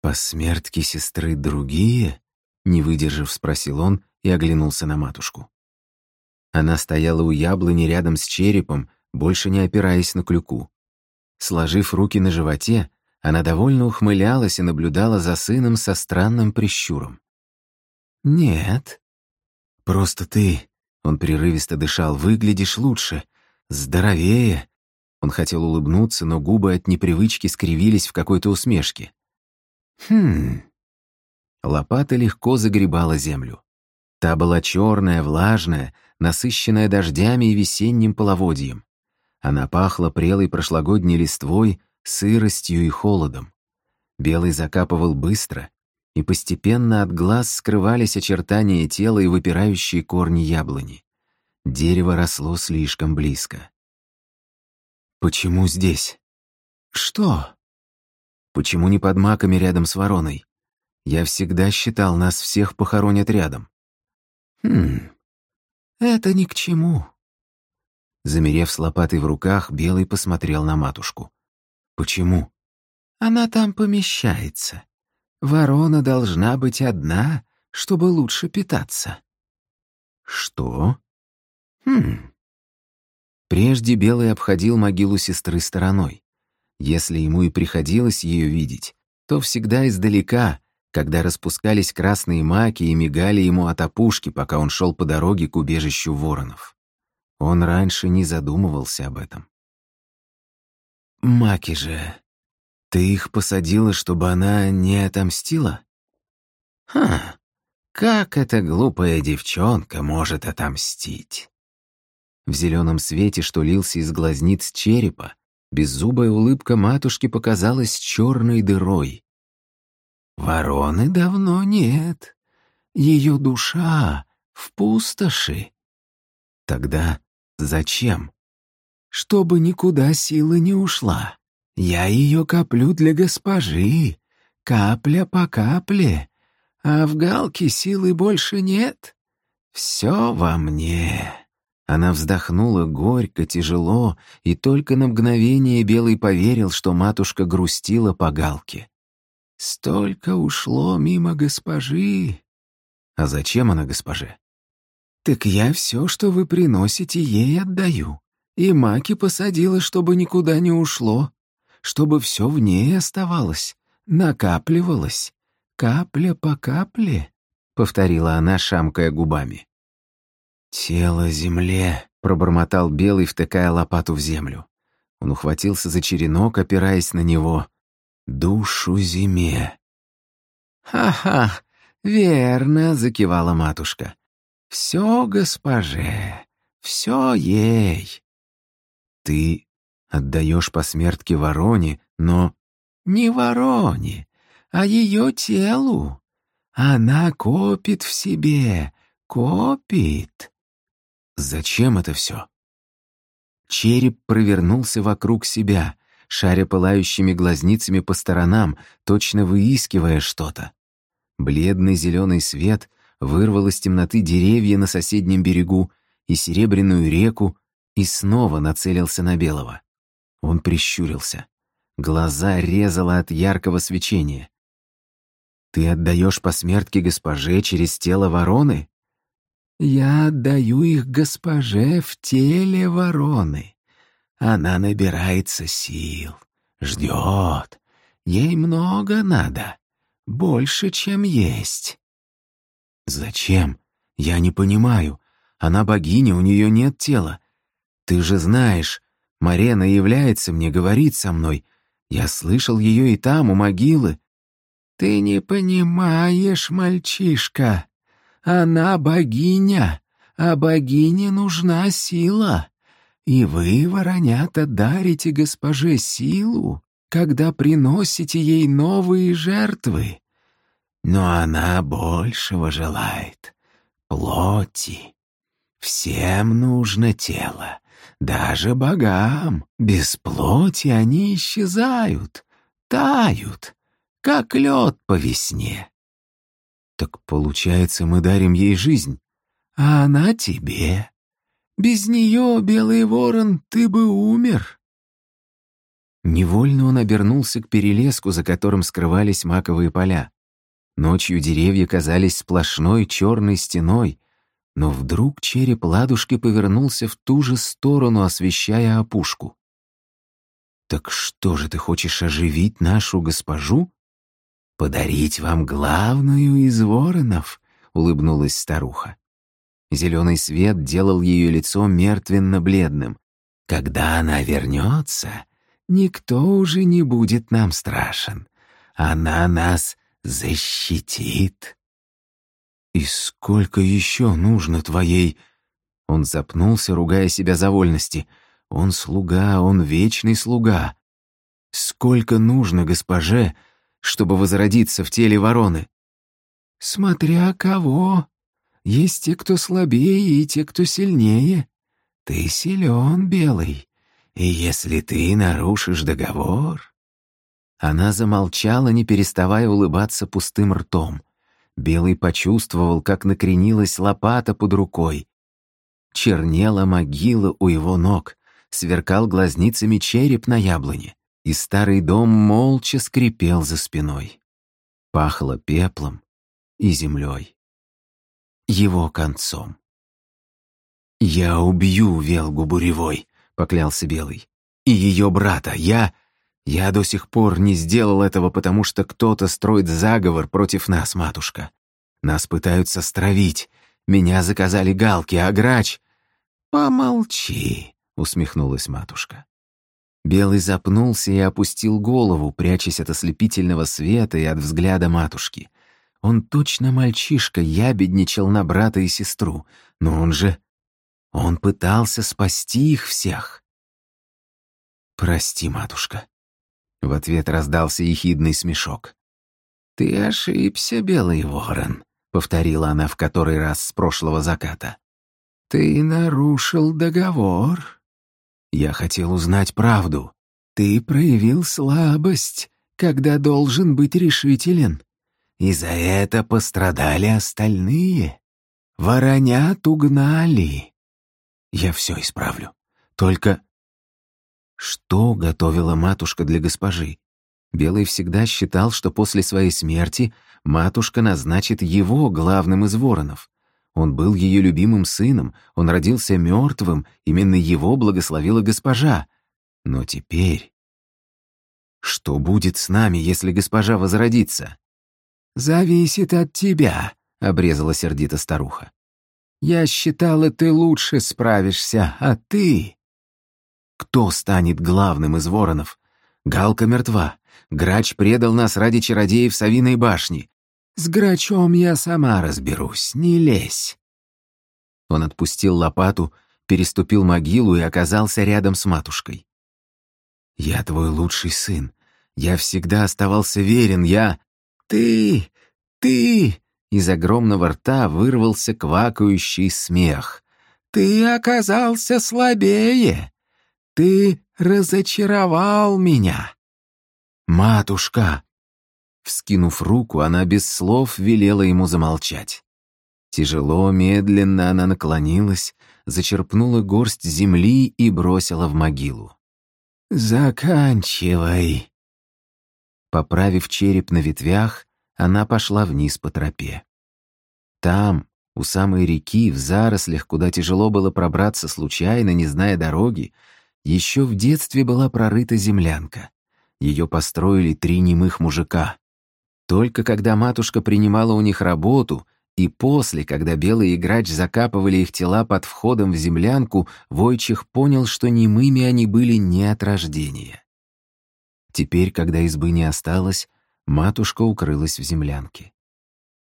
«Посмертки сестры другие?» — не выдержав, спросил он и оглянулся на матушку. Она стояла у яблони рядом с черепом, больше не опираясь на клюку. Сложив руки на животе, она довольно ухмылялась и наблюдала за сыном со странным прищуром. «Нет, Просто ты, он прерывисто дышал, выглядишь лучше, здоровее. Он хотел улыбнуться, но губы от непривычки скривились в какой-то усмешке. Хм. Лопата легко загребала землю. Та была черная, влажная, насыщенная дождями и весенним половодьем. Она пахла прелой прошлогодней листвой, сыростью и холодом. Белый закапывал быстро, и постепенно от глаз скрывались очертания тела и выпирающие корни яблони. Дерево росло слишком близко. «Почему здесь?» «Что?» «Почему не под маками рядом с вороной? Я всегда считал, нас всех похоронят рядом». «Хм, это ни к чему». Замерев с лопатой в руках, Белый посмотрел на матушку. «Почему?» «Она там помещается. Ворона должна быть одна, чтобы лучше питаться. Что? Хм. Прежде Белый обходил могилу сестры стороной. Если ему и приходилось ее видеть, то всегда издалека, когда распускались красные маки и мигали ему от опушки, пока он шел по дороге к убежищу воронов. Он раньше не задумывался об этом. Маки же ты их посадила, чтобы она не отомстила? Ха, как эта глупая девчонка может отомстить? В зеленом свете, что лился из глазниц черепа, беззубая улыбка матушки показалась черной дырой. «Вороны давно нет. Ее душа в пустоши». «Тогда зачем?» «Чтобы никуда сила не ушла. Я ее коплю для госпожи, капля по капле, а в галке силы больше нет. Все во мне». Она вздохнула горько, тяжело, и только на мгновение Белый поверил, что матушка грустила по галке. «Столько ушло мимо госпожи!» «А зачем она госпоже?» «Так я все, что вы приносите, ей отдаю. И маки посадила, чтобы никуда не ушло, чтобы все в ней оставалось, накапливалось, капля по капле», — повторила она, шамкая губами. «Тело земле», — пробормотал Белый, втыкая лопату в землю. Он ухватился за черенок, опираясь на него. «Душу зиме». «Ха-ха, верно», — закивала матушка. «Все госпоже, все ей». «Ты отдаешь посмертке вороне, но...» «Не вороне, а ее телу. Она копит в себе, копит». Зачем это все? Череп провернулся вокруг себя, шаря пылающими глазницами по сторонам, точно выискивая что-то. Бледный зеленый свет вырвал из темноты деревья на соседнем берегу и серебряную реку и снова нацелился на белого. Он прищурился. Глаза резало от яркого свечения. «Ты отдаешь посмертке госпоже через тело вороны?» Я отдаю их госпоже в теле вороны. Она набирается сил, ждет. Ей много надо, больше, чем есть. Зачем? Я не понимаю. Она богиня, у нее нет тела. Ты же знаешь, Марена является мне, говорит со мной. Я слышал ее и там, у могилы. Ты не понимаешь, мальчишка. Она богиня, а богине нужна сила. И вы, воронята, дарите госпоже силу, когда приносите ей новые жертвы. Но она большего желает — плоти. Всем нужно тело, даже богам. Без плоти они исчезают, тают, как лед по весне. Так получается, мы дарим ей жизнь, а она тебе. Без нее, белый ворон, ты бы умер. Невольно он обернулся к перелеску, за которым скрывались маковые поля. Ночью деревья казались сплошной черной стеной, но вдруг череп ладушки повернулся в ту же сторону, освещая опушку. «Так что же ты хочешь оживить нашу госпожу?» «Подарить вам главную из воронов», — улыбнулась старуха. Зеленый свет делал ее лицо мертвенно-бледным. «Когда она вернется, никто уже не будет нам страшен. Она нас защитит». «И сколько еще нужно твоей...» Он запнулся, ругая себя за вольности. «Он слуга, он вечный слуга. Сколько нужно госпоже, чтобы возродиться в теле вороны. Смотря кого. Есть те, кто слабее, и те, кто сильнее. Ты силен, Белый, и если ты нарушишь договор... Она замолчала, не переставая улыбаться пустым ртом. Белый почувствовал, как накренилась лопата под рукой. Чернела могила у его ног, сверкал глазницами череп на яблоне и старый дом молча скрипел за спиной. Пахло пеплом и землей. Его концом. «Я убью Велгу Буревой», — поклялся Белый. «И ее брата. Я... Я до сих пор не сделал этого, потому что кто-то строит заговор против нас, матушка. Нас пытаются стравить. Меня заказали галки, а грач...» «Помолчи», — усмехнулась матушка. Белый запнулся и опустил голову, прячась от ослепительного света и от взгляда матушки. Он точно мальчишка, ябедничал на брата и сестру, но он же... Он пытался спасти их всех. «Прости, матушка». В ответ раздался ехидный смешок. «Ты ошибся, белый ворон», — повторила она в который раз с прошлого заката. «Ты нарушил договор. Я хотел узнать правду. Ты проявил слабость, когда должен быть решителен. И за это пострадали остальные. Воронят угнали. Я все исправлю. Только... Что готовила матушка для госпожи? Белый всегда считал, что после своей смерти матушка назначит его главным из воронов. Он был ее любимым сыном, он родился мертвым, именно его благословила госпожа. Но теперь... Что будет с нами, если госпожа возродится? «Зависит от тебя», — обрезала сердито старуха. «Я считала, ты лучше справишься, а ты...» Кто станет главным из воронов? Галка мертва. Грач предал нас ради чародеев Савиной башни. С Грачом я сама разберусь, не лезь. Он отпустил лопату, переступил могилу и оказался рядом с матушкой. «Я твой лучший сын. Я всегда оставался верен, я...» «Ты! Ты!» Из огромного рта вырвался квакающий смех. «Ты оказался слабее! Ты разочаровал меня!» «Матушка!» Вскинув руку, она без слов велела ему замолчать. Тяжело, медленно она наклонилась, зачерпнула горсть земли и бросила в могилу. «Заканчивай!» Поправив череп на ветвях, она пошла вниз по тропе. Там, у самой реки, в зарослях, куда тяжело было пробраться случайно, не зная дороги, еще в детстве была прорыта землянка. Ее построили три немых мужика. Только когда матушка принимала у них работу, и после, когда белый играч закапывали их тела под входом в землянку, Войчих понял, что немыми они были не от рождения. Теперь, когда избы не осталось, матушка укрылась в землянке.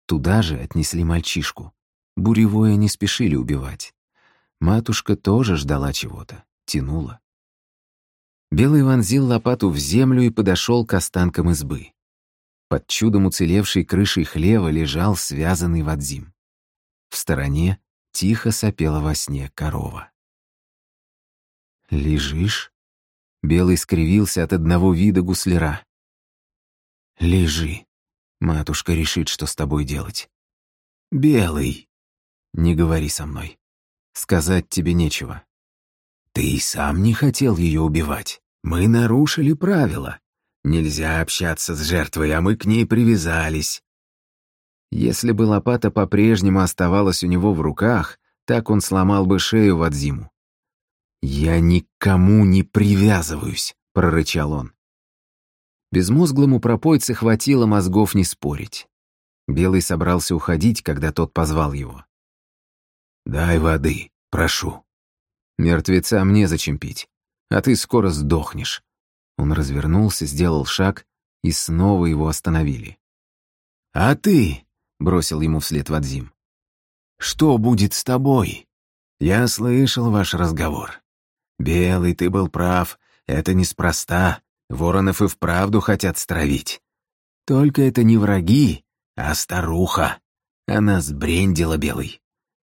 Туда же отнесли мальчишку. Буревое не спешили убивать. Матушка тоже ждала чего-то, тянула. Белый вонзил лопату в землю и подошел к останкам избы. Под чудом уцелевшей крышей хлева лежал связанный Вадзим. В стороне тихо сопела во сне корова. «Лежишь?» Белый скривился от одного вида гусляра. «Лежи. Матушка решит, что с тобой делать». «Белый!» «Не говори со мной. Сказать тебе нечего». «Ты и сам не хотел ее убивать. Мы нарушили правила. Нельзя общаться с жертвой, а мы к ней привязались. Если бы лопата по-прежнему оставалась у него в руках, так он сломал бы шею Вадзиму. «Я никому не привязываюсь», — прорычал он. Безмозглому пропойце хватило мозгов не спорить. Белый собрался уходить, когда тот позвал его. «Дай воды, прошу. Мертвеца мне зачем пить, а ты скоро сдохнешь. Он развернулся, сделал шаг, и снова его остановили. «А ты?» — бросил ему вслед Вадзим. «Что будет с тобой? Я слышал ваш разговор. Белый, ты был прав, это неспроста. Воронов и вправду хотят стравить. Только это не враги, а старуха. Она сбрендила Белый.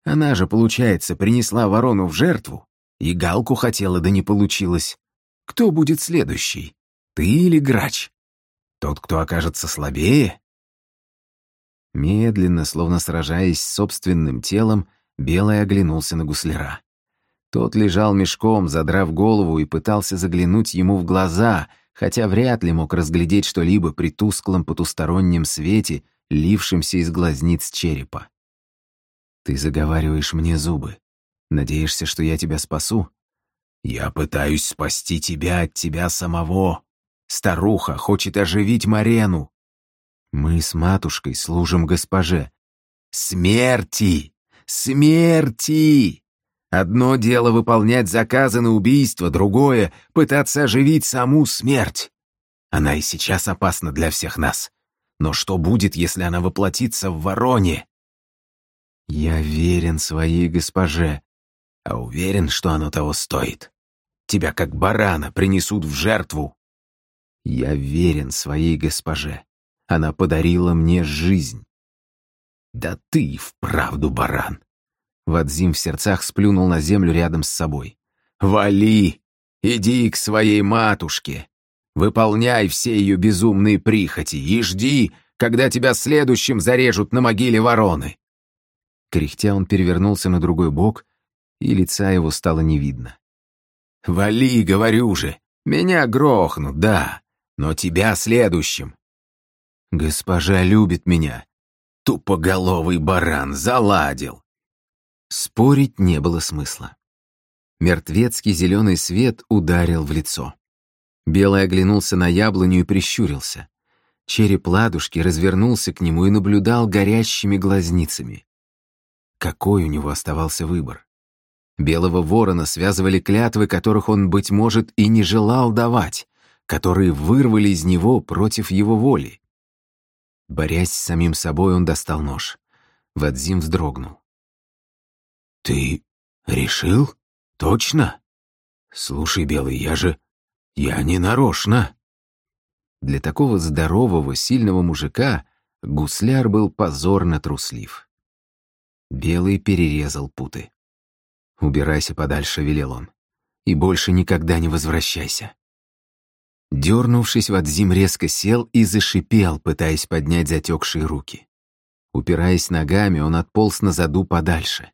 Она же, получается, принесла ворону в жертву, и галку хотела, да не получилось. Кто будет следующий? Ты или грач? Тот, кто окажется слабее? Медленно, словно сражаясь с собственным телом, Белый оглянулся на гусляра. Тот лежал мешком, задрав голову, и пытался заглянуть ему в глаза, хотя вряд ли мог разглядеть что-либо при тусклом потустороннем свете, лившемся из глазниц черепа. «Ты заговариваешь мне зубы. Надеешься, что я тебя спасу? «Я пытаюсь спасти тебя от тебя самого. Старуха хочет оживить Марену. Мы с матушкой служим госпоже. Смерти! Смерти! Одно дело выполнять заказы на убийство, другое — пытаться оживить саму смерть. Она и сейчас опасна для всех нас. Но что будет, если она воплотится в вороне? Я верен своей госпоже. А уверен, что оно того стоит. Тебя как барана принесут в жертву. Я верен своей госпоже. Она подарила мне жизнь. Да ты вправду баран. Вадзим в сердцах сплюнул на землю рядом с собой. «Вали! Иди к своей матушке! Выполняй все ее безумные прихоти и жди, когда тебя следующим зарежут на могиле вороны!» Кряхтя он перевернулся на другой бок, и лица его стало не видно. «Вали, говорю же! Меня грохнут, да, но тебя следующим!» «Госпожа любит меня!» Тупоголовый баран заладил. Спорить не было смысла. Мертвецкий зеленый свет ударил в лицо. Белый оглянулся на яблоню и прищурился. Череп ладушки развернулся к нему и наблюдал горящими глазницами. Какой у него оставался выбор? Белого ворона связывали клятвы, которых он, быть может, и не желал давать, которые вырвали из него против его воли. Борясь с самим собой, он достал нож. Вадзим вздрогнул. «Ты решил? Точно? Слушай, Белый, я же... Я не нарочно!» Для такого здорового, сильного мужика гусляр был позорно труслив. Белый перерезал путы. «Убирайся подальше», — велел он, — «и больше никогда не возвращайся». Дернувшись, Вадзим резко сел и зашипел, пытаясь поднять затекшие руки. Упираясь ногами, он отполз на заду подальше.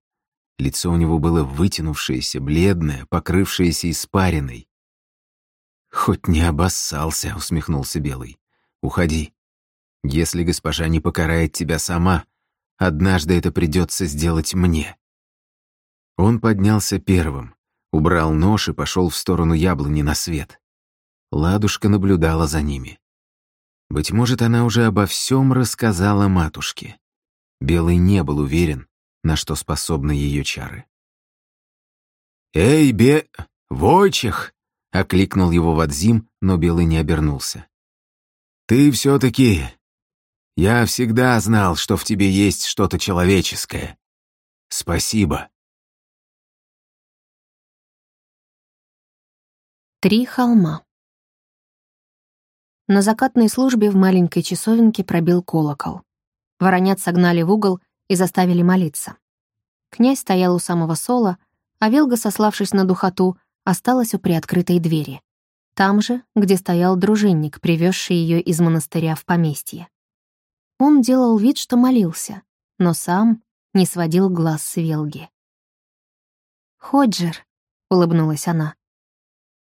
Лицо у него было вытянувшееся, бледное, покрывшееся испариной. «Хоть не обоссался», — усмехнулся Белый. «Уходи. Если госпожа не покарает тебя сама, однажды это придется сделать мне». Он поднялся первым, убрал нож и пошел в сторону яблони на свет. Ладушка наблюдала за ними. Быть может, она уже обо всем рассказала матушке. Белый не был уверен, на что способны ее чары. «Эй, Бе... Войчих!» — окликнул его Вадзим, но Белый не обернулся. «Ты все-таки... Я всегда знал, что в тебе есть что-то человеческое. Спасибо». Три холма. На закатной службе в маленькой часовенке пробил колокол. Воронят согнали в угол и заставили молиться. Князь стоял у самого сола, а Велга, сославшись на духоту, осталась у приоткрытой двери. Там же, где стоял дружинник, привезший ее из монастыря в поместье. Он делал вид, что молился, но сам не сводил глаз с Велги. «Ходжер», — улыбнулась она, —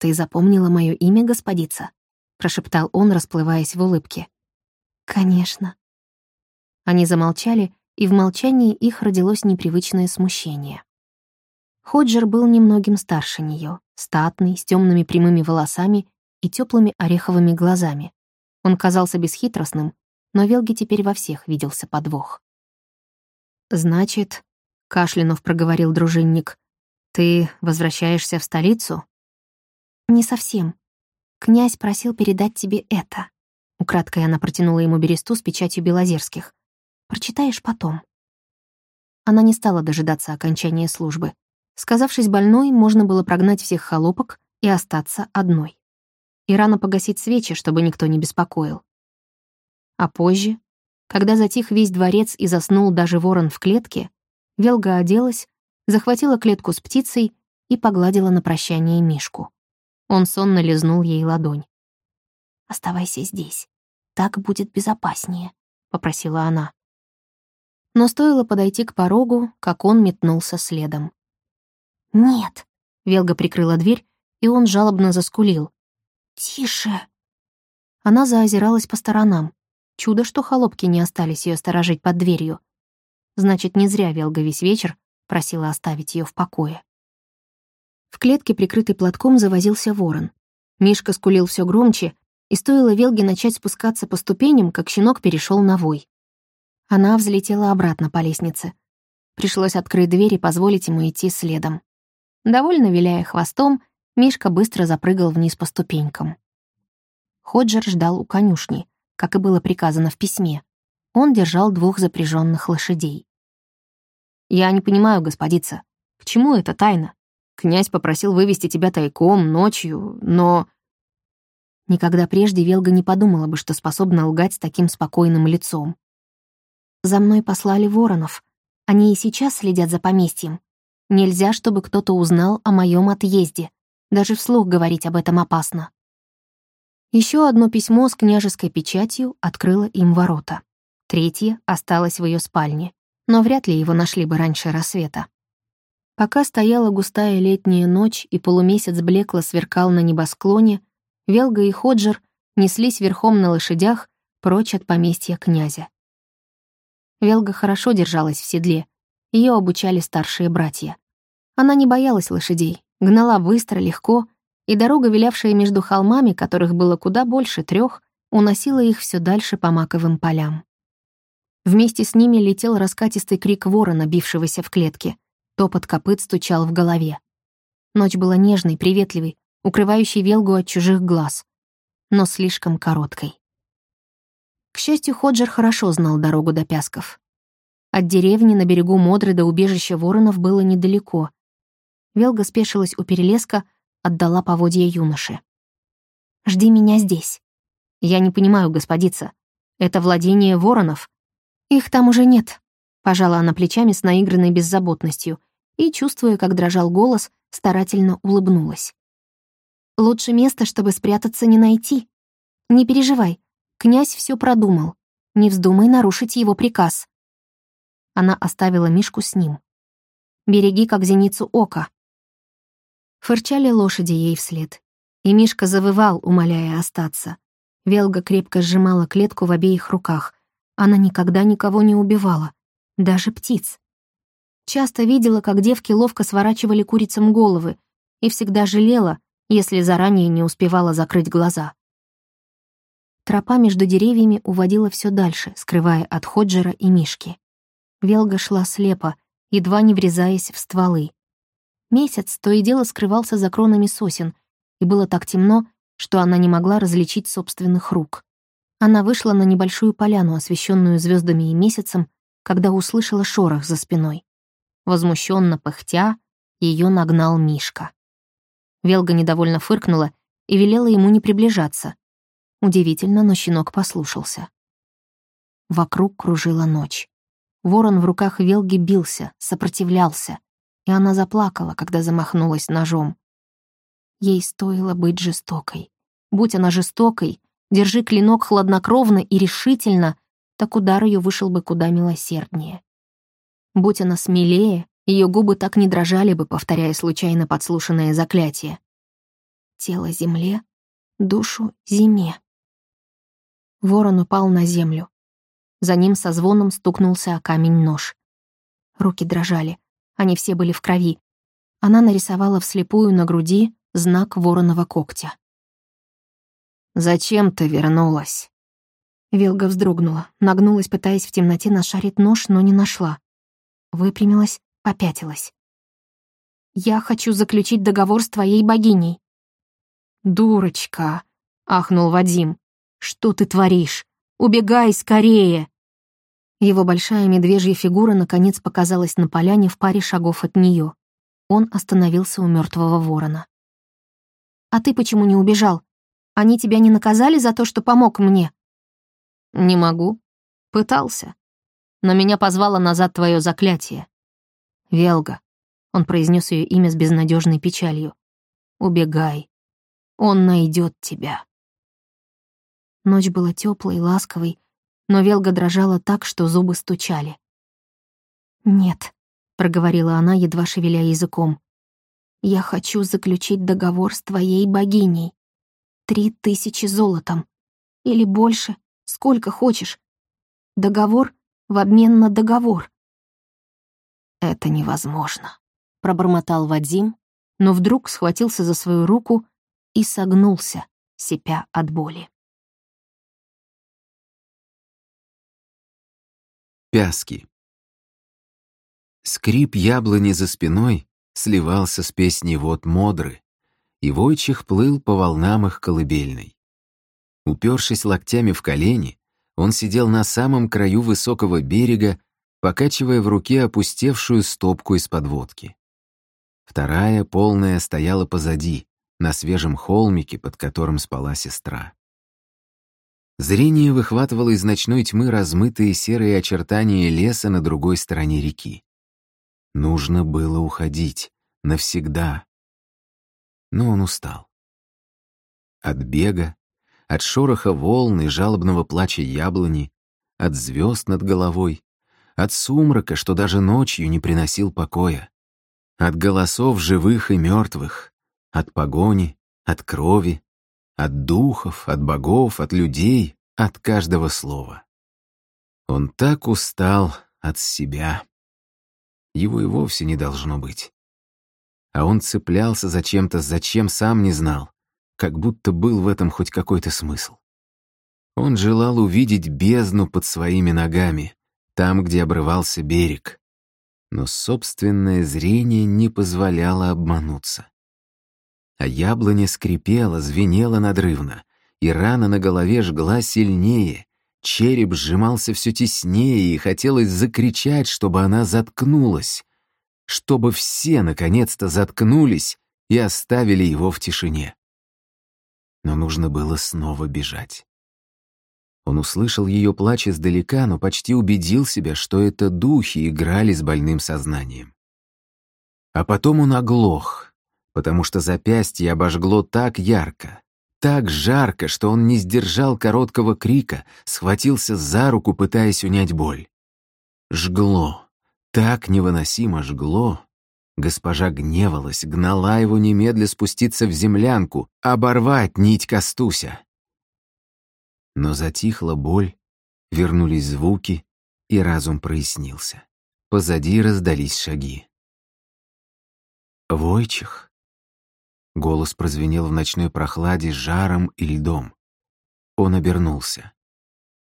«ты запомнила мое имя, господица?» прошептал он, расплываясь в улыбке. «Конечно». Они замолчали, и в молчании их родилось непривычное смущение. Ходжер был немногим старше нее, статный, с темными прямыми волосами и теплыми ореховыми глазами. Он казался бесхитростным, но Велге теперь во всех виделся подвох. «Значит», — кашлянув проговорил дружинник, «ты возвращаешься в столицу?» «Не совсем», «Князь просил передать тебе это». Украдкой она протянула ему бересту с печатью Белозерских. «Прочитаешь потом». Она не стала дожидаться окончания службы. Сказавшись больной, можно было прогнать всех холопок и остаться одной. И рано погасить свечи, чтобы никто не беспокоил. А позже, когда затих весь дворец и заснул даже ворон в клетке, Велга оделась, захватила клетку с птицей и погладила на прощание Мишку. Он сонно лизнул ей ладонь. «Оставайся здесь. Так будет безопаснее», — попросила она. Но стоило подойти к порогу, как он метнулся следом. «Нет», — Велга прикрыла дверь, и он жалобно заскулил. «Тише!» Она заозиралась по сторонам. Чудо, что холопки не остались ее сторожить под дверью. Значит, не зря Велга весь вечер просила оставить ее в покое. В клетке, прикрытой платком, завозился ворон. Мишка скулил все громче, и стоило Велге начать спускаться по ступеням, как щенок перешел на вой. Она взлетела обратно по лестнице. Пришлось открыть дверь и позволить ему идти следом. Довольно виляя хвостом, Мишка быстро запрыгал вниз по ступенькам. Ходжер ждал у конюшни, как и было приказано в письме. Он держал двух запряженных лошадей. «Я не понимаю, господица, К чему эта тайна? Князь попросил вывести тебя тайком, ночью, но... Никогда прежде Велга не подумала бы, что способна лгать с таким спокойным лицом. «За мной послали воронов. Они и сейчас следят за поместьем. Нельзя, чтобы кто-то узнал о моем отъезде. Даже вслух говорить об этом опасно». Еще одно письмо с княжеской печатью открыло им ворота. Третье осталось в ее спальне, но вряд ли его нашли бы раньше рассвета. Пока стояла густая летняя ночь и полумесяц блекло сверкал на небосклоне, Велга и Ходжер неслись верхом на лошадях прочь от поместья князя. Велга хорошо держалась в седле, ее обучали старшие братья. Она не боялась лошадей, гнала быстро, легко, и дорога, вилявшая между холмами, которых было куда больше трех, уносила их все дальше по маковым полям. Вместе с ними летел раскатистый крик ворона, бившегося в клетке. Топот копыт стучал в голове. Ночь была нежной, приветливой, укрывающей Велгу от чужих глаз, но слишком короткой. К счастью, Ходжер хорошо знал дорогу до Пясков. От деревни на берегу Модры до убежища воронов было недалеко. Велга спешилась у перелеска, отдала поводья юноше. «Жди меня здесь». «Я не понимаю, господица. Это владение воронов?» «Их там уже нет», Пожала она плечами с наигранной беззаботностью и, чувствуя, как дрожал голос, старательно улыбнулась. «Лучше место, чтобы спрятаться, не найти. Не переживай, князь все продумал. Не вздумай нарушить его приказ». Она оставила Мишку с ним. «Береги, как зеницу ока». Фырчали лошади ей вслед, и Мишка завывал, умоляя остаться. Велга крепко сжимала клетку в обеих руках. Она никогда никого не убивала даже птиц. Часто видела, как девки ловко сворачивали курицам головы, и всегда жалела, если заранее не успевала закрыть глаза. Тропа между деревьями уводила все дальше, скрывая от Ходжера и Мишки. Велга шла слепо, едва не врезаясь в стволы. Месяц то и дело скрывался за кронами сосен, и было так темно, что она не могла различить собственных рук. Она вышла на небольшую поляну, освещенную звездами и месяцем, когда услышала шорох за спиной. Возмущенно пыхтя, ее нагнал Мишка. Велга недовольно фыркнула и велела ему не приближаться. Удивительно, но щенок послушался. Вокруг кружила ночь. Ворон в руках Велги бился, сопротивлялся, и она заплакала, когда замахнулась ножом. Ей стоило быть жестокой. Будь она жестокой, держи клинок хладнокровно и решительно, так удар ее вышел бы куда милосерднее. Будь она смелее, ее губы так не дрожали бы, повторяя случайно подслушанное заклятие. Тело земле, душу зиме. Ворон упал на землю. За ним со звоном стукнулся о камень нож. Руки дрожали, они все были в крови. Она нарисовала вслепую на груди знак вороного когтя. «Зачем ты вернулась?» Велга вздрогнула, нагнулась, пытаясь в темноте нашарить нож, но не нашла. Выпрямилась, попятилась. «Я хочу заключить договор с твоей богиней». «Дурочка!» — ахнул Вадим. «Что ты творишь? Убегай скорее!» Его большая медвежья фигура наконец показалась на поляне в паре шагов от нее. Он остановился у мертвого ворона. «А ты почему не убежал? Они тебя не наказали за то, что помог мне?» «Не могу. Пытался. Но меня позвало назад твое заклятие. Велга». Он произнес ее имя с безнадежной печалью. «Убегай. Он найдет тебя». Ночь была теплой, ласковой, но Велга дрожала так, что зубы стучали. «Нет», — проговорила она, едва шевеля языком. «Я хочу заключить договор с твоей богиней. Три тысячи золотом. Или больше. Сколько хочешь. Договор в обмен на договор. Это невозможно, пробормотал Вадим, но вдруг схватился за свою руку и согнулся, сипя от боли. Пяски. Скрип яблони за спиной сливался с песней вод модры, и войчих плыл по волнам их колыбельной. Упершись локтями в колени, он сидел на самом краю высокого берега, покачивая в руке опустевшую стопку из-под водки. Вторая, полная, стояла позади, на свежем холмике, под которым спала сестра. Зрение выхватывало из ночной тьмы размытые серые очертания леса на другой стороне реки. Нужно было уходить. Навсегда. Но он устал. От бега, от шороха волн и жалобного плача яблони, от звезд над головой, от сумрака, что даже ночью не приносил покоя, от голосов живых и мертвых, от погони, от крови, от духов, от богов, от людей, от каждого слова. Он так устал от себя. Его и вовсе не должно быть. А он цеплялся за чем-то, зачем сам не знал, как будто был в этом хоть какой-то смысл. Он желал увидеть бездну под своими ногами, там, где обрывался берег. Но собственное зрение не позволяло обмануться. А яблоня скрипела, звенела надрывно, и рана на голове жгла сильнее, череп сжимался все теснее, и хотелось закричать, чтобы она заткнулась, чтобы все наконец-то заткнулись и оставили его в тишине. Но нужно было снова бежать. Он услышал ее плач издалека, но почти убедил себя, что это духи играли с больным сознанием. А потом он оглох, потому что запястье обожгло так ярко, так жарко, что он не сдержал короткого крика, схватился за руку, пытаясь унять боль. Жгло, так невыносимо жгло. Госпожа гневалась, гнала его немедля спуститься в землянку, оборвать нить Костуся. Но затихла боль, вернулись звуки, и разум прояснился. Позади раздались шаги. «Войчих», Голос прозвенел в ночной прохладе жаром и льдом. Он обернулся.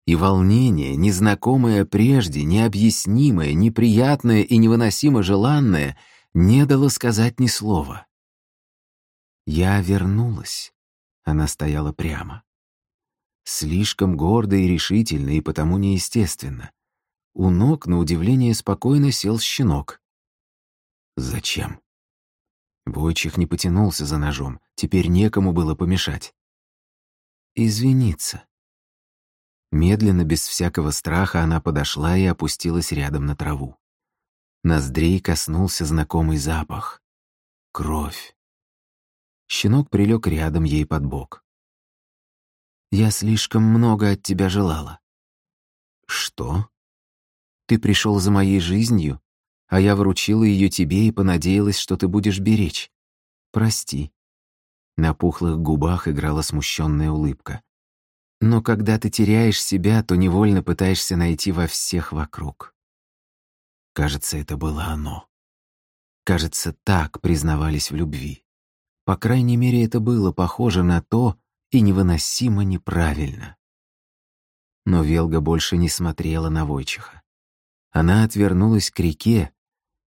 И волнение, незнакомое прежде, необъяснимое, неприятное и невыносимо желанное, не дало сказать ни слова. «Я вернулась», — она стояла прямо. Слишком гордо и решительно, и потому неестественно. У ног, на удивление, спокойно сел щенок. «Зачем?» Бойчих не потянулся за ножом, теперь некому было помешать. «Извиниться». Медленно, без всякого страха, она подошла и опустилась рядом на траву. Ноздрей коснулся знакомый запах. Кровь. Щенок прилег рядом ей под бок. «Я слишком много от тебя желала». «Что?» «Ты пришел за моей жизнью, а я вручила ее тебе и понадеялась, что ты будешь беречь. Прости». На пухлых губах играла смущенная улыбка. «Но когда ты теряешь себя, то невольно пытаешься найти во всех вокруг». Кажется, это было оно. Кажется, так признавались в любви. По крайней мере, это было похоже на то и невыносимо неправильно. Но Велга больше не смотрела на Войчиха. Она отвернулась к реке,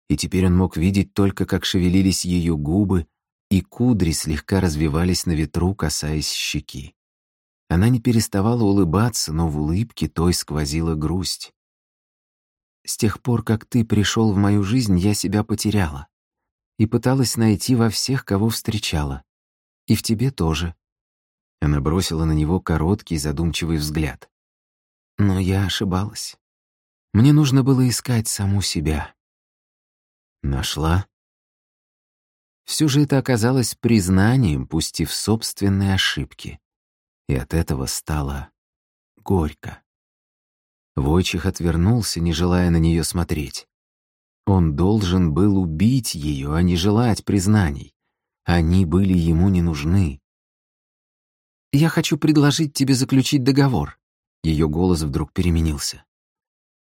и теперь он мог видеть только, как шевелились ее губы, и кудри слегка развивались на ветру, касаясь щеки. Она не переставала улыбаться, но в улыбке той сквозила грусть. «С тех пор, как ты пришел в мою жизнь, я себя потеряла и пыталась найти во всех, кого встречала. И в тебе тоже». Она бросила на него короткий задумчивый взгляд. Но я ошибалась. Мне нужно было искать саму себя. Нашла? Все же это оказалось признанием, пусть и в собственной ошибке. И от этого стало горько. Войчих отвернулся, не желая на нее смотреть. Он должен был убить ее, а не желать признаний. Они были ему не нужны. «Я хочу предложить тебе заключить договор». Ее голос вдруг переменился.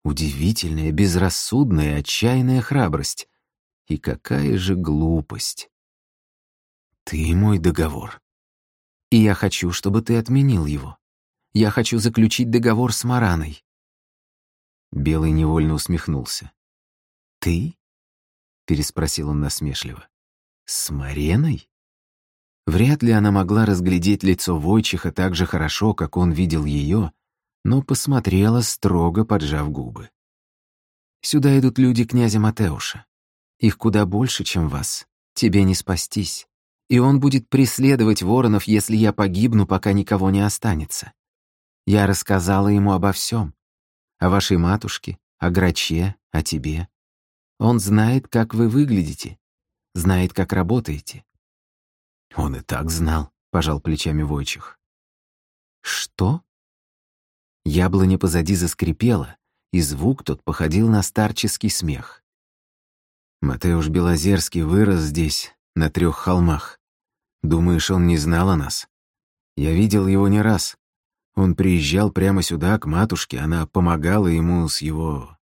Удивительная, безрассудная, отчаянная храбрость. И какая же глупость. Ты мой договор. И я хочу, чтобы ты отменил его. Я хочу заключить договор с Мараной. Белый невольно усмехнулся. «Ты?» — переспросил он насмешливо. «С Мареной?» Вряд ли она могла разглядеть лицо Войчиха так же хорошо, как он видел ее, но посмотрела, строго поджав губы. «Сюда идут люди князя Матеуша. Их куда больше, чем вас. тебе не спастись, и он будет преследовать воронов, если я погибну, пока никого не останется. Я рассказала ему обо всем, о вашей матушке, о граче, о тебе. Он знает, как вы выглядите, знает, как работаете. Он и так знал, пожал плечами Войчих. Что? Яблоня позади заскрипела, и звук тот походил на старческий смех. Матеуш Белозерский вырос здесь, на трех холмах. Думаешь, он не знал о нас? Я видел его не раз. Он приезжал прямо сюда, к матушке, она помогала ему с его...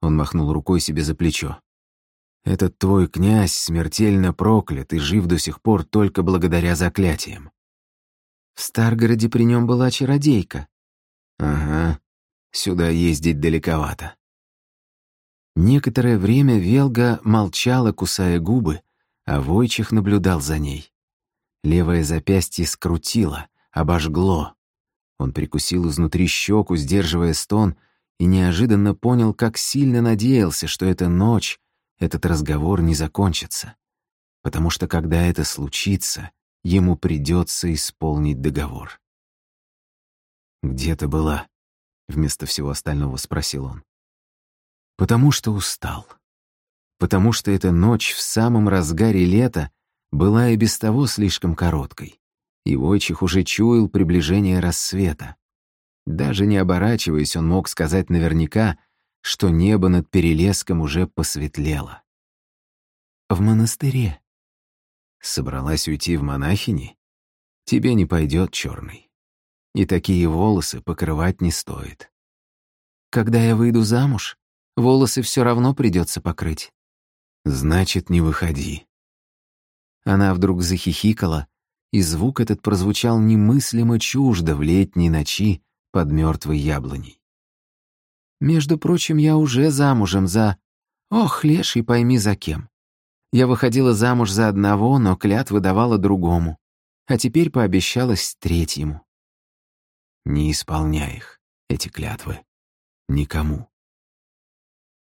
Он махнул рукой себе за плечо. «Этот твой князь смертельно проклят и жив до сих пор только благодаря заклятиям». В Старгороде при нем была чародейка. «Ага, сюда ездить далековато». Некоторое время Велга молчала, кусая губы, а Войчих наблюдал за ней. Левое запястье скрутило, обожгло. Он прикусил изнутри щеку, сдерживая стон, и неожиданно понял, как сильно надеялся, что эта ночь, этот разговор не закончится. Потому что когда это случится, ему придется исполнить договор. «Где ты была?» — вместо всего остального спросил он. «Потому что устал. Потому что эта ночь в самом разгаре лета была и без того слишком короткой, и Войчих уже чуял приближение рассвета. Даже не оборачиваясь, он мог сказать наверняка, что небо над Перелеском уже посветлело. В монастыре. Собралась уйти в монахини? Тебе не пойдет черный. И такие волосы покрывать не стоит. Когда я выйду замуж, волосы все равно придется покрыть. Значит, не выходи. Она вдруг захихикала, и звук этот прозвучал немыслимо чуждо в летней ночи, под мертвой яблоней. Между прочим, я уже замужем за... Ох, леший, пойми за кем. Я выходила замуж за одного, но клятвы давала другому, а теперь пообещалась третьему. Не исполняй их, эти клятвы. Никому.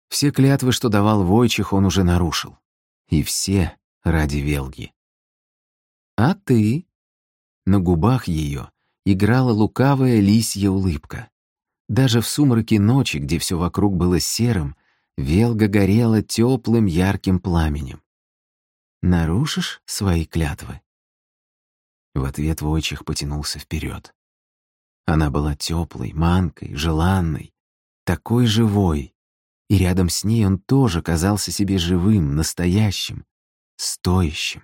Все клятвы, что давал Войчих, он уже нарушил. И все ради Велги. А ты? На губах ее играла лукавая лисья улыбка. Даже в сумраке ночи, где все вокруг было серым, Велга горела теплым ярким пламенем. «Нарушишь свои клятвы?» В ответ Войчих потянулся вперед. Она была теплой, манкой, желанной, такой живой, и рядом с ней он тоже казался себе живым, настоящим, стоящим.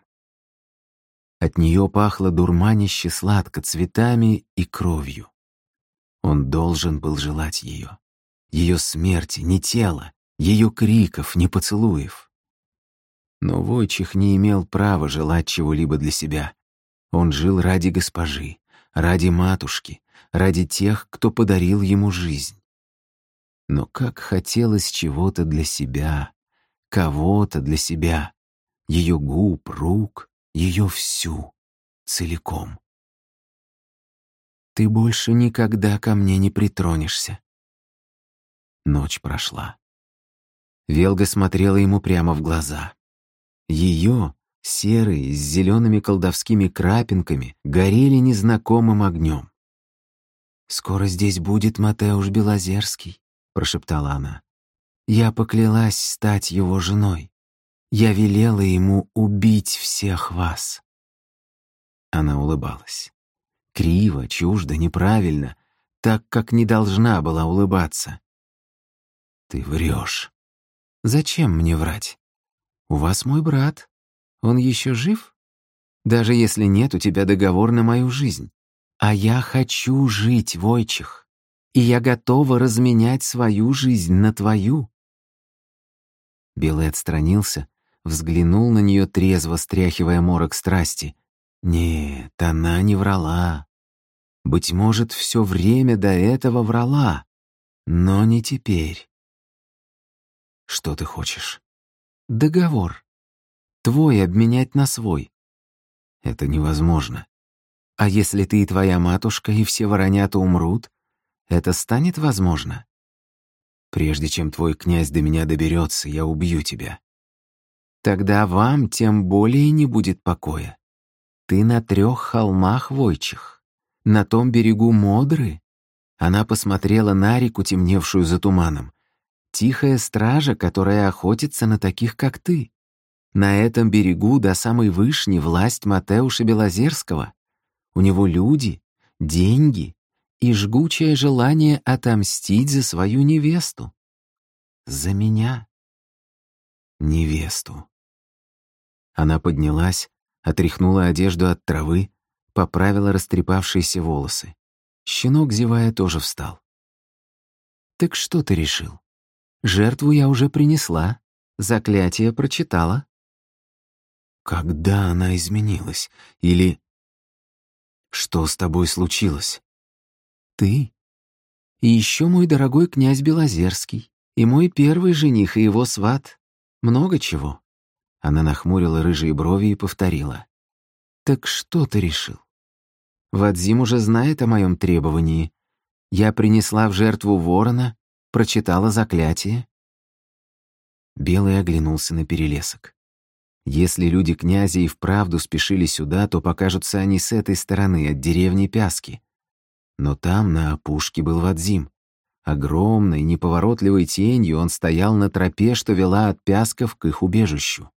От нее пахло дурманище сладко цветами и кровью. Он должен был желать ее. Ее смерти, не тела, ее криков, не поцелуев. Но Войчих не имел права желать чего-либо для себя. Он жил ради госпожи, ради матушки, ради тех, кто подарил ему жизнь. Но как хотелось чего-то для себя, кого-то для себя, ее губ, рук, ее всю, целиком. Ты больше никогда ко мне не притронешься. Ночь прошла. Велга смотрела ему прямо в глаза. Ее, серые, с зелеными колдовскими крапинками, горели незнакомым огнем. «Скоро здесь будет Матеуш Белозерский», — прошептала она. «Я поклялась стать его женой. Я велела ему убить всех вас». Она улыбалась. Криво, чуждо, неправильно, так, как не должна была улыбаться. «Ты врешь. Зачем мне врать? У вас мой брат. Он еще жив? Даже если нет, у тебя договор на мою жизнь. А я хочу жить, Войчих, и я готова разменять свою жизнь на твою». Белый отстранился, взглянул на нее трезво, стряхивая морок страсти. Нет, она не врала. Быть может, все время до этого врала, но не теперь. Что ты хочешь? Договор. Твой обменять на свой. Это невозможно. А если ты и твоя матушка, и все воронята умрут, это станет возможно? Прежде чем твой князь до меня доберется, я убью тебя. Тогда вам тем более не будет покоя. Ты на трех холмах войчих, на том берегу Модры. Она посмотрела на реку, темневшую за туманом. Тихая стража, которая охотится на таких, как ты. На этом берегу до самой вышни власть Матеуша Белозерского. У него люди, деньги и жгучее желание отомстить за свою невесту. За меня. Невесту. Она поднялась, отряхнула одежду от травы, поправила растрепавшиеся волосы. Щенок, зевая, тоже встал. «Так что ты решил? Жертву я уже принесла, заклятие прочитала». Когда она изменилась? Или... Что с тобой случилось? Ты. И еще мой дорогой князь Белозерский, и мой первый жених, и его сват. Много чего. Она нахмурила рыжие брови и повторила. «Так что ты решил?» Вадзим уже знает о моем требовании. Я принесла в жертву ворона, прочитала заклятие. Белый оглянулся на перелесок. Если люди князя и вправду спешили сюда, то покажутся они с этой стороны, от деревни Пяски. Но там, на опушке, был Вадзим. Огромной, неповоротливой тенью он стоял на тропе, что вела от Пясков к их убежищу.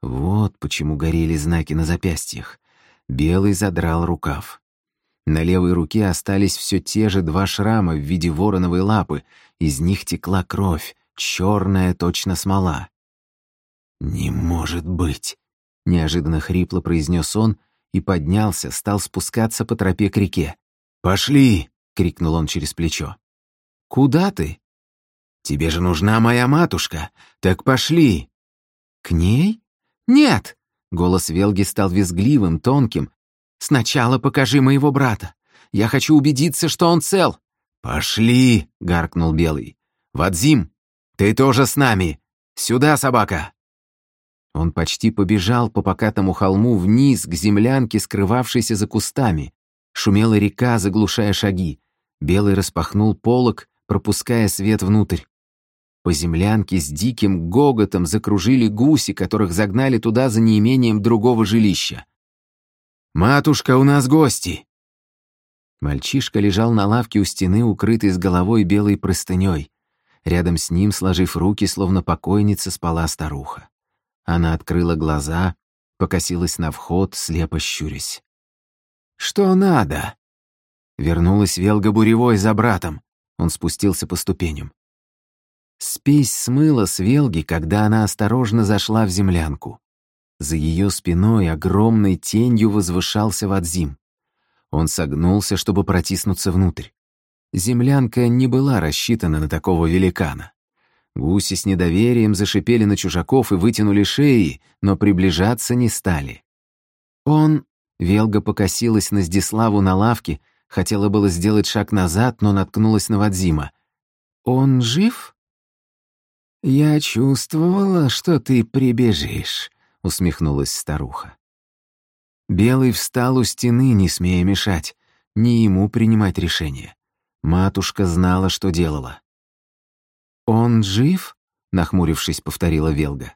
Вот почему горели знаки на запястьях. Белый задрал рукав. На левой руке остались все те же два шрама в виде вороновой лапы, из них текла кровь, черная точно смола. «Не может быть!» — неожиданно хрипло произнес он и поднялся, стал спускаться по тропе к реке. «Пошли!» — крикнул он через плечо. «Куда ты?» «Тебе же нужна моя матушка, так пошли!» «К ней?» «Нет!» — голос Велги стал визгливым, тонким. «Сначала покажи моего брата. Я хочу убедиться, что он цел». «Пошли!» — гаркнул Белый. «Вадзим, ты тоже с нами! Сюда, собака!» Он почти побежал по покатому холму вниз к землянке, скрывавшейся за кустами. Шумела река, заглушая шаги. Белый распахнул полог, пропуская свет внутрь. По землянке с диким гоготом закружили гуси, которых загнали туда за неимением другого жилища. «Матушка, у нас гости!» Мальчишка лежал на лавке у стены, укрытый с головой белой простыней. Рядом с ним, сложив руки, словно покойница, спала старуха. Она открыла глаза, покосилась на вход, слепо щурясь. «Что надо?» Вернулась Велга Буревой за братом. Он спустился по ступеням. Спесь смыла с Велги, когда она осторожно зашла в землянку. За ее спиной огромной тенью возвышался Вадзим. Он согнулся, чтобы протиснуться внутрь. Землянка не была рассчитана на такого великана. Гуси с недоверием зашипели на чужаков и вытянули шеи, но приближаться не стали. Он... Велга покосилась на Здиславу на лавке, хотела было сделать шаг назад, но наткнулась на Вадзима. «Он жив?» «Я чувствовала, что ты прибежишь», — усмехнулась старуха. Белый встал у стены, не смея мешать, не ему принимать решение. Матушка знала, что делала. «Он жив?» — нахмурившись, повторила Велга.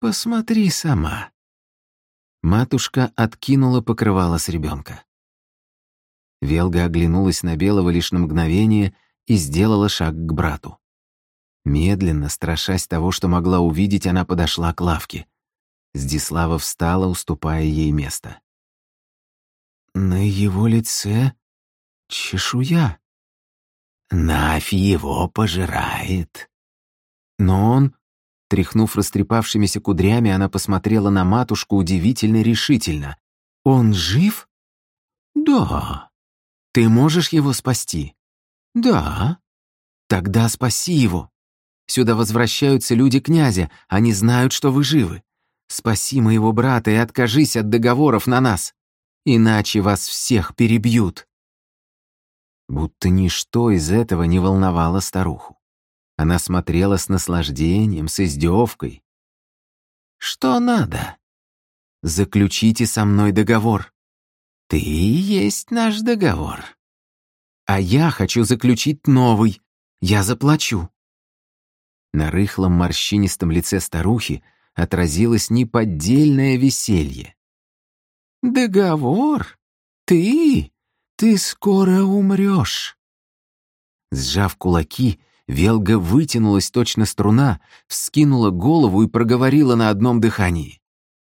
«Посмотри сама». Матушка откинула покрывало с ребенка. Велга оглянулась на Белого лишь на мгновение и сделала шаг к брату. Медленно, страшась того, что могла увидеть, она подошла к лавке. Здислава встала, уступая ей место. На его лице чешуя. Нафь его пожирает. Но он, тряхнув растрепавшимися кудрями, она посмотрела на матушку удивительно решительно. Он жив? Да. Ты можешь его спасти? Да. Тогда спаси его. Сюда возвращаются люди князя, они знают, что вы живы. Спаси моего брата и откажись от договоров на нас, иначе вас всех перебьют будто ничто из этого не волновало старуху. Она смотрела с наслаждением, с издевкой. «Что надо?» «Заключите со мной договор». «Ты и есть наш договор». «А я хочу заключить новый. Я заплачу». На рыхлом морщинистом лице старухи отразилось неподдельное веселье. «Договор? Ты? Ты скоро умрешь!» Сжав кулаки, Велга вытянулась точно струна, вскинула голову и проговорила на одном дыхании.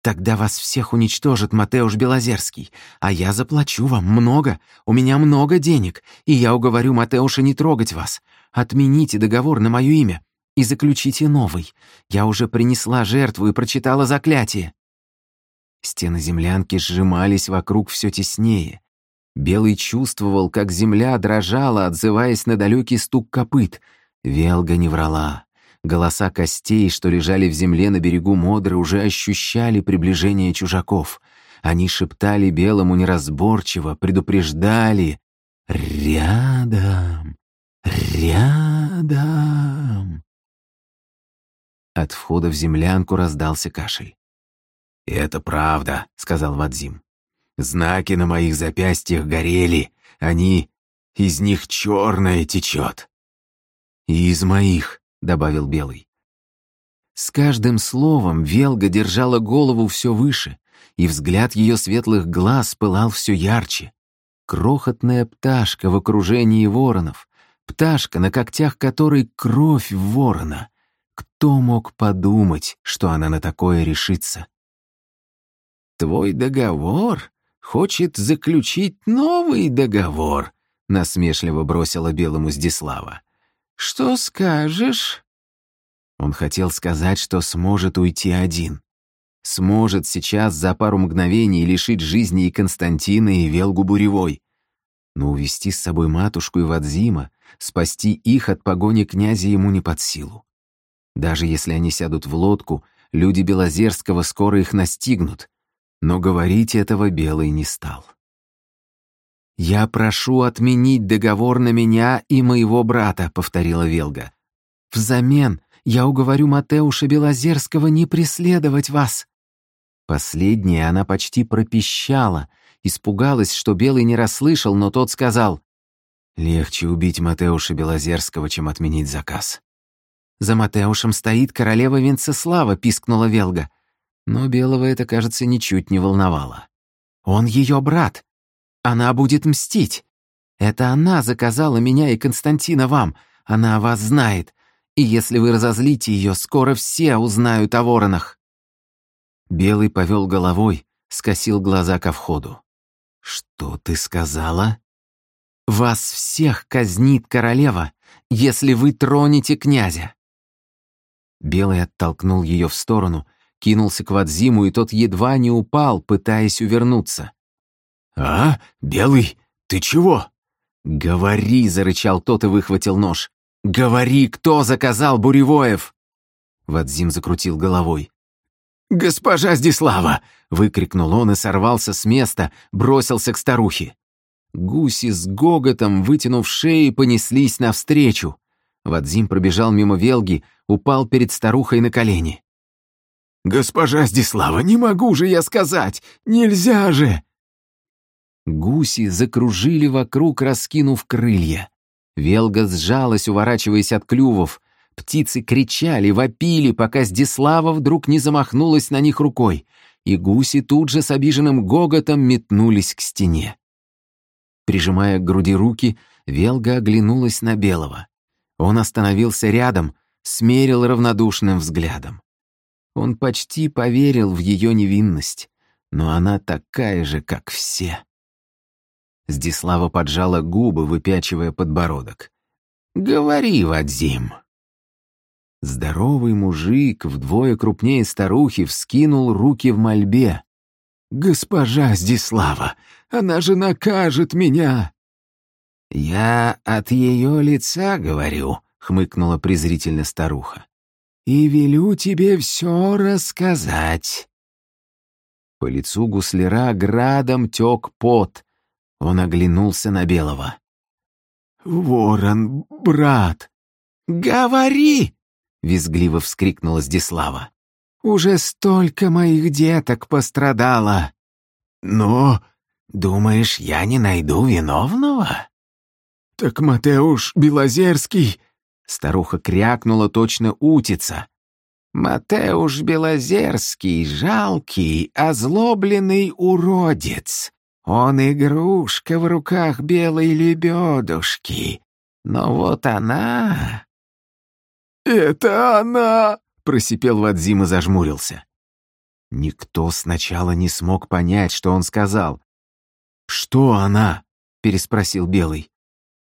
«Тогда вас всех уничтожит Матеуш Белозерский, а я заплачу вам много, у меня много денег, и я уговорю Матеуша не трогать вас. Отмените договор на мое имя и заключите новый. Я уже принесла жертву и прочитала заклятие». Стены землянки сжимались вокруг все теснее. Белый чувствовал, как земля дрожала, отзываясь на далекий стук копыт — Велга не врала. Голоса костей, что лежали в земле на берегу Модры, уже ощущали приближение чужаков. Они шептали белому неразборчиво, предупреждали «Рядом! Рядом!» От входа в землянку раздался кашель. «Это правда», — сказал Вадзим. «Знаки на моих запястьях горели, они... из них черное течет». «И из моих», — добавил Белый. С каждым словом Велга держала голову все выше, и взгляд ее светлых глаз пылал все ярче. Крохотная пташка в окружении воронов, пташка, на когтях которой кровь ворона. Кто мог подумать, что она на такое решится? «Твой договор хочет заключить новый договор», — насмешливо бросила Белому Здислава. «Что скажешь?» Он хотел сказать, что сможет уйти один. Сможет сейчас за пару мгновений лишить жизни и Константина, и Велгу Буревой. Но увести с собой матушку и Вадзима, спасти их от погони князя ему не под силу. Даже если они сядут в лодку, люди Белозерского скоро их настигнут. Но говорить этого Белый не стал. «Я прошу отменить договор на меня и моего брата», — повторила Велга. «Взамен я уговорю Матеуша Белозерского не преследовать вас». Последнее она почти пропищала, испугалась, что Белый не расслышал, но тот сказал, «Легче убить Матеуша Белозерского, чем отменить заказ». «За Матеушем стоит королева Венцеслава», — пискнула Велга. Но Белого это, кажется, ничуть не волновало. «Он ее брат, она будет мстить. Это она заказала меня и Константина вам. Она вас знает. И если вы разозлите ее, скоро все узнают о воронах». Белый повел головой, скосил глаза ко входу. «Что ты сказала?» «Вас всех казнит королева, если вы тронете князя». Белый оттолкнул ее в сторону, кинулся к Вадзиму, и тот едва не упал, пытаясь увернуться. «А, Белый, ты чего?» «Говори!» — зарычал тот и выхватил нож. «Говори, кто заказал Буревоев!» Вадзим закрутил головой. «Госпожа Здислава!» — выкрикнул он и сорвался с места, бросился к старухе. Гуси с гоготом, вытянув шеи, понеслись навстречу. Вадзим пробежал мимо Велги, упал перед старухой на колени. «Госпожа Здислава, не могу же я сказать! Нельзя же!» Гуси закружили вокруг, раскинув крылья. Велга сжалась, уворачиваясь от клювов. Птицы кричали, вопили, пока Здислава вдруг не замахнулась на них рукой, и гуси тут же с обиженным гоготом метнулись к стене. Прижимая к груди руки, Велга оглянулась на Белого. Он остановился рядом, смерил равнодушным взглядом. Он почти поверил в ее невинность, но она такая же, как все. Здислава поджала губы, выпячивая подбородок. «Говори, Вадзим!» Здоровый мужик, вдвое крупнее старухи, вскинул руки в мольбе. «Госпожа Здислава, она же накажет меня!» «Я от ее лица говорю», — хмыкнула презрительно старуха. «И велю тебе все рассказать». По лицу гусляра градом тек пот, он оглянулся на Белого. «Ворон, брат!» «Говори!» — визгливо вскрикнула Здислава. «Уже столько моих деток пострадало!» «Но, думаешь, я не найду виновного?» «Так Матеуш Белозерский...» Старуха крякнула точно утица. Матеуш Белозерский — жалкий, озлобленный уродец. Он игрушка в руках белой лебедушки. Но вот она... «Это она!» — просипел Вадзим и зажмурился. Никто сначала не смог понять, что он сказал. «Что она?» — переспросил Белый.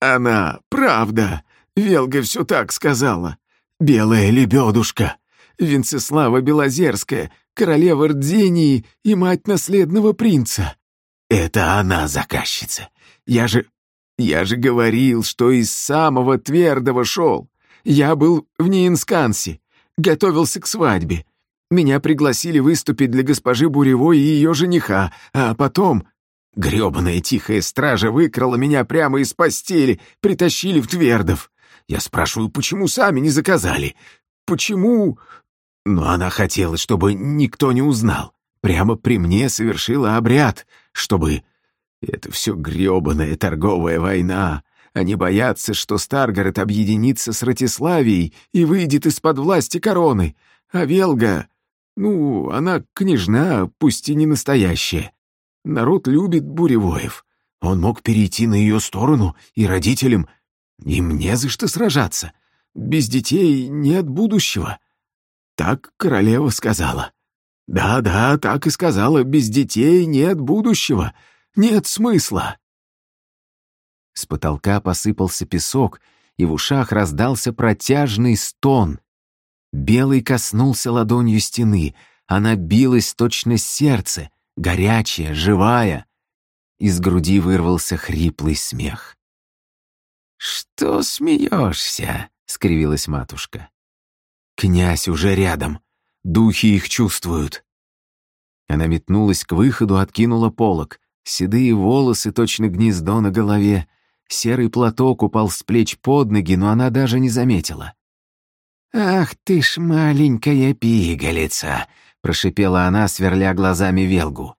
«Она, правда. Велга все так сказала. Белая лебедушка. Венцеслава Белозерская, королева Рдзении и мать наследного принца. Это она заказчица. Я же... Я же говорил, что из самого твердого шел. Я был в Ниенскансе, готовился к свадьбе. Меня пригласили выступить для госпожи Буревой и ее жениха, а потом... грёбаная тихая стража выкрала меня прямо из постели, притащили в Твердов. Я спрашиваю, почему сами не заказали? Почему... Но она хотела, чтобы никто не узнал. Прямо при мне совершила обряд, чтобы... Это все грёбаная торговая война. Они боятся, что Старгород объединится с Ратиславией и выйдет из-под власти короны. А Велга... Ну, она княжна, пусть и не настоящая. Народ любит Буревоев. Он мог перейти на ее сторону, и родителям... Им не за что сражаться. Без детей нет будущего. Так королева сказала. Да-да, так и сказала, без детей нет будущего, нет смысла. С потолка посыпался песок, и в ушах раздался протяжный стон. Белый коснулся ладонью стены, она билась точно сердце, горячая, живая. Из груди вырвался хриплый смех. «Что смеешься?» — скривилась матушка. Князь уже рядом. Духи их чувствуют. Она метнулась к выходу, откинула полог. Седые волосы, точно гнездо на голове. Серый платок упал с плеч под ноги, но она даже не заметила. «Ах ты ж маленькая пигалица!» — прошипела она, сверля глазами Велгу.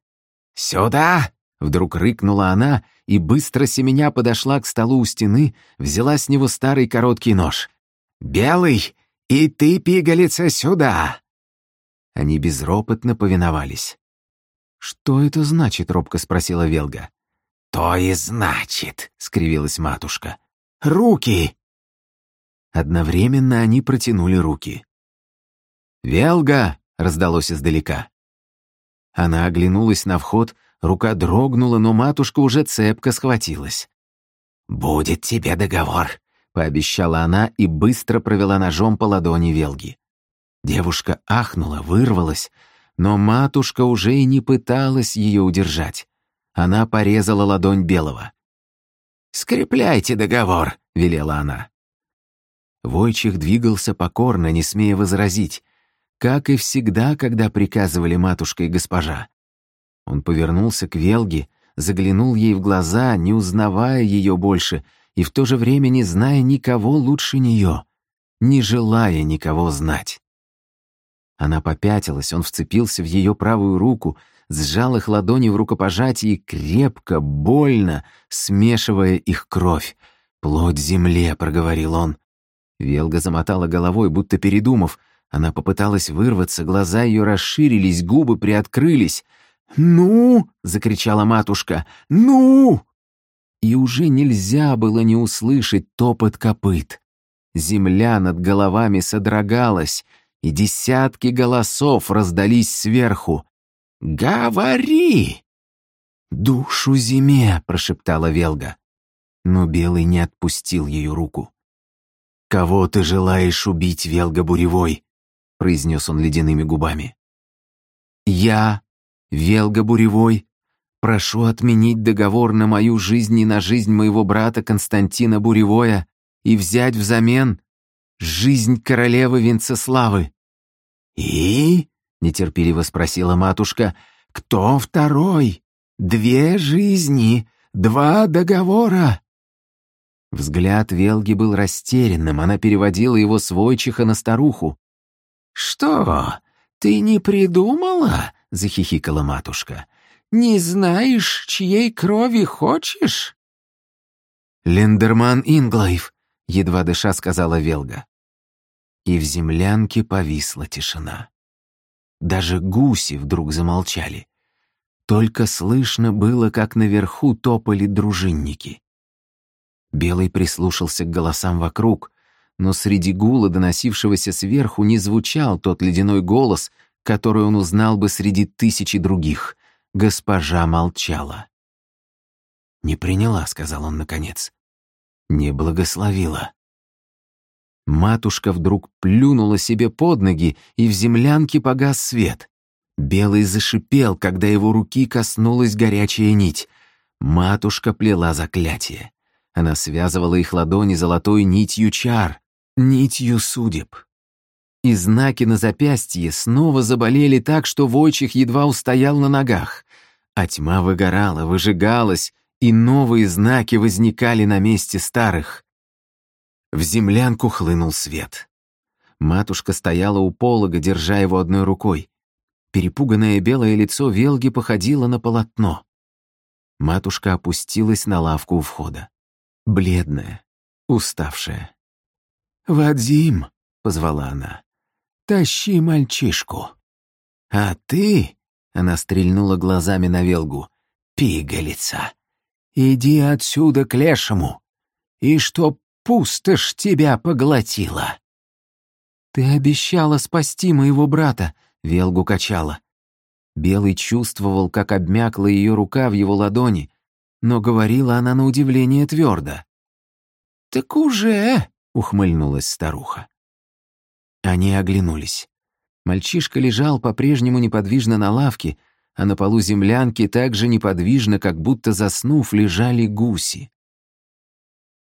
«Сюда!» — вдруг рыкнула она и, быстро семеня подошла к столу у стены, взяла с него старый короткий нож. «Белый, «И ты, пигалица, сюда!» Они безропотно повиновались. «Что это значит?» — робко спросила Велга. «То и значит», — скривилась матушка. «Руки!» Одновременно они протянули руки. «Велга!» — раздалось издалека. Она оглянулась на вход, рука дрогнула, но матушка уже цепко схватилась. «Будет тебе договор пообещала она и быстро провела ножом по ладони Велги. Девушка ахнула, вырвалась, но матушка уже и не пыталась ее удержать. Она порезала ладонь Белого. «Скрепляйте договор», — велела она. Войчих двигался покорно, не смея возразить, как и всегда, когда приказывали матушка и госпожа. Он повернулся к Велге, заглянул ей в глаза, не узнавая ее больше — и в то же время не зная никого лучше нее, не желая никого знать. Она попятилась, он вцепился в ее правую руку, сжал их ладони в рукопожатии крепко, больно, смешивая их кровь. «Плоть земле», — проговорил он. Велга замотала головой, будто передумав. Она попыталась вырваться, глаза ее расширились, губы приоткрылись. «Ну!» — закричала матушка. «Ну!» и уже нельзя было не услышать топот копыт. Земля над головами содрогалась, и десятки голосов раздались сверху. «Говори!» «Душу зиме!» — прошептала Велга. Но Белый не отпустил ее руку. «Кого ты желаешь убить, Велга Буревой?» — произнес он ледяными губами. «Я, Велга Буревой, Прошу отменить договор на мою жизнь и на жизнь моего брата Константина Буревоя и взять взамен жизнь королевы Венцеславы». «И?» — нетерпеливо спросила матушка. «Кто второй? Две жизни, два договора». Взгляд Велги был растерянным, она переводила его с войчиха на старуху. «Что, ты не придумала?» — захихикала матушка. Не знаешь, чьей крови хочешь?» «Лендерман Инглайв», — едва дыша сказала Велга. И в землянке повисла тишина. Даже гуси вдруг замолчали. Только слышно было, как наверху топали дружинники. Белый прислушался к голосам вокруг, но среди гула, доносившегося сверху, не звучал тот ледяной голос, который он узнал бы среди тысячи других. Госпожа молчала. «Не приняла», — сказал он наконец. «Не благословила». Матушка вдруг плюнула себе под ноги, и в землянке погас свет. Белый зашипел, когда его руки коснулась горячая нить. Матушка плела заклятие. Она связывала их ладони золотой нитью чар, нитью судеб. И знаки на запястье снова заболели так, что Войчих едва устоял на ногах. А тьма выгорала, выжигалась, и новые знаки возникали на месте старых. В землянку хлынул свет. Матушка стояла у полога, держа его одной рукой. Перепуганное белое лицо Велги походило на полотно. Матушка опустилась на лавку у входа. Бледная, уставшая. «Вадим!» — позвала она. «Тащи мальчишку!» «А ты...» — она стрельнула глазами на Велгу. «Пигалица! Иди отсюда к лешему, и чтоб пустошь тебя поглотила!» «Ты обещала спасти моего брата!» — Велгу качала. Белый чувствовал, как обмякла ее рука в его ладони, но говорила она на удивление твердо. «Так уже!» — ухмыльнулась старуха. Они оглянулись. Мальчишка лежал по-прежнему неподвижно на лавке, а на полу землянки так же неподвижно, как будто заснув, лежали гуси.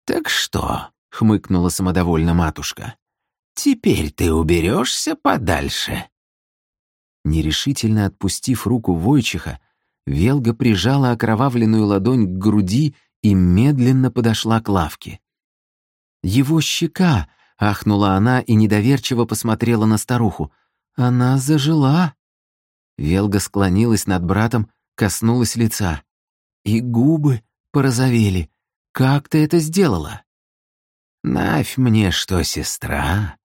«Так что?» — хмыкнула самодовольно матушка. «Теперь ты уберешься подальше». Нерешительно отпустив руку Войчиха, Велга прижала окровавленную ладонь к груди и медленно подошла к лавке. «Его щека!» — ахнула она и недоверчиво посмотрела на старуху. «Она зажила!» Велга склонилась над братом, коснулась лица. «И губы порозовели. Как ты это сделала?» «Навь мне что, сестра?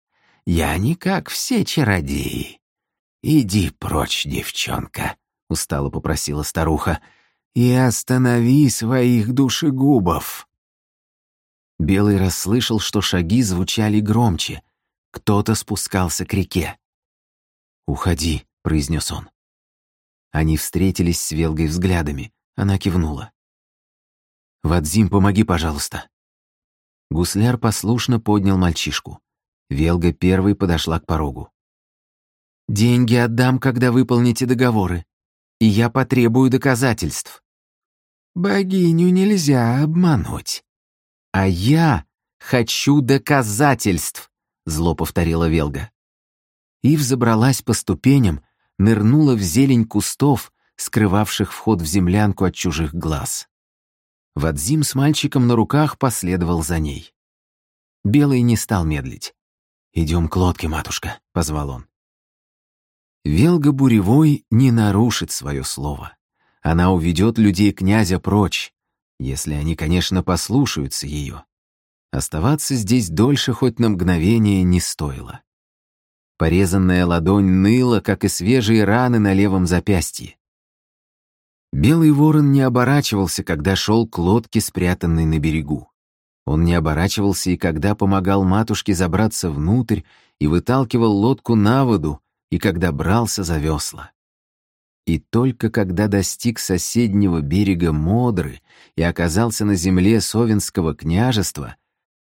Я не как все чародеи. «Иди прочь, девчонка», — устало попросила старуха, «и останови своих душегубов». Белый расслышал, что шаги звучали громче. Кто-то спускался к реке. «Уходи», — произнес он. Они встретились с Велгой взглядами. Она кивнула. «Вадзим, помоги, пожалуйста». Гусляр послушно поднял мальчишку. Велга первой подошла к порогу. Деньги отдам, когда выполните договоры. И я потребую доказательств. Богиню нельзя обмануть. А я хочу доказательств, зло повторила Велга. И взобралась по ступеням, нырнула в зелень кустов, скрывавших вход в землянку от чужих глаз. Вадзим с мальчиком на руках последовал за ней. Белый не стал медлить. «Идем к лодке, матушка», — позвал он. Велга Буревой не нарушит свое слово. Она уведет людей князя прочь, если они, конечно, послушаются ее. Оставаться здесь дольше хоть на мгновение не стоило. Порезанная ладонь ныла, как и свежие раны на левом запястье. Белый ворон не оборачивался, когда шел к лодке, спрятанной на берегу. Он не оборачивался и когда помогал матушке забраться внутрь и выталкивал лодку на воду, и когда брался за весла. И только когда достиг соседнего берега Модры и оказался на земле Совинского княжества,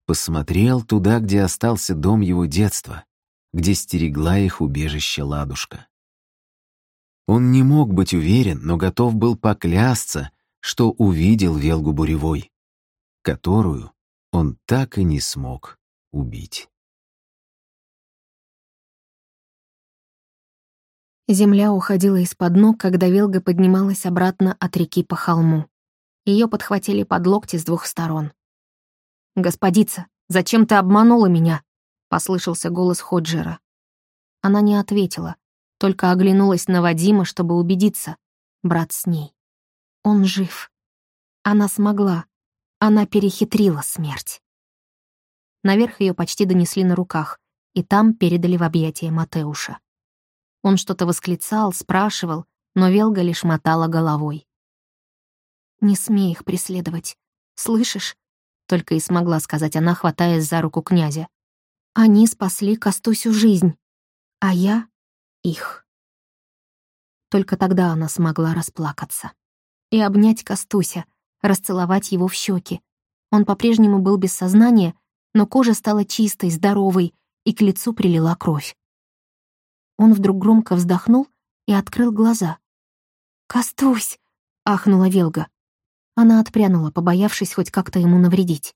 посмотрел туда, где остался дом его детства, где стерегла их убежище ладушка. Он не мог быть уверен, но готов был поклясться, что увидел Велгу Буревой, которую он так и не смог убить. Земля уходила из-под ног, когда Велга поднималась обратно от реки по холму. Ее подхватили под локти с двух сторон. «Господица, зачем ты обманула меня?» — послышался голос Ходжера. Она не ответила, только оглянулась на Вадима, чтобы убедиться. Брат с ней. Он жив. Она смогла. Она перехитрила смерть. Наверх ее почти донесли на руках. и там передали в объятия Матеуша. Он что-то восклицал, спрашивал, но Велга лишь мотала головой. «Не смей их преследовать. Слышишь?» Только и смогла сказать она, хватаясь за руку князя. «Они спасли Костусю жизнь, а я — их». Только тогда она смогла расплакаться. И обнять Костуся, расцеловать его в щеки. Он по-прежнему был без сознания, но кожа стала чистой, здоровой, и к лицу прилила кровь. Он вдруг громко вздохнул и открыл глаза. «Костусь!» — ахнула Велга. Она отпрянула, побоявшись хоть как-то ему навредить.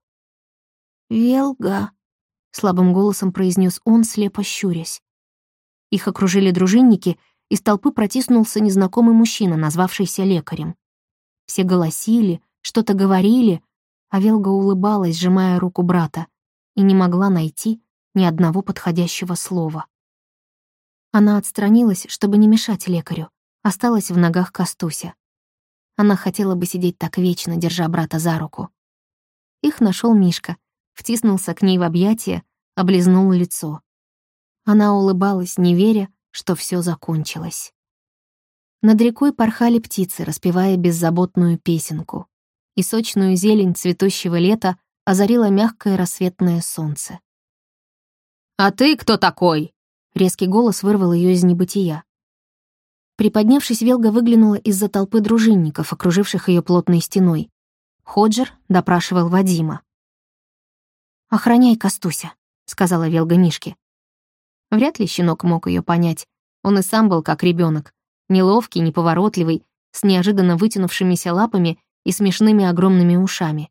«Велга!» — слабым голосом произнес он, слепо щурясь. Их окружили дружинники, из толпы протиснулся незнакомый мужчина, назвавшийся лекарем. Все голосили, что-то говорили, а Велга улыбалась, сжимая руку брата, и не могла найти ни одного подходящего слова. Она отстранилась, чтобы не мешать лекарю, осталась в ногах Костуся. Она хотела бы сидеть так вечно, держа брата за руку. Их нашел Мишка, втиснулся к ней в объятия, облизнул лицо. Она улыбалась, не веря, что все закончилось. Над рекой порхали птицы, распевая беззаботную песенку, и сочную зелень цветущего лета озарило мягкое рассветное солнце. «А ты кто такой?» Резкий голос вырвал ее из небытия. Приподнявшись, Велга выглянула из-за толпы дружинников, окруживших ее плотной стеной. Ходжер допрашивал Вадима. «Охраняй Костуся», — сказала Велга Мишке. Вряд ли щенок мог ее понять. Он и сам был как ребенок, неловкий, неповоротливый, с неожиданно вытянувшимися лапами и смешными огромными ушами.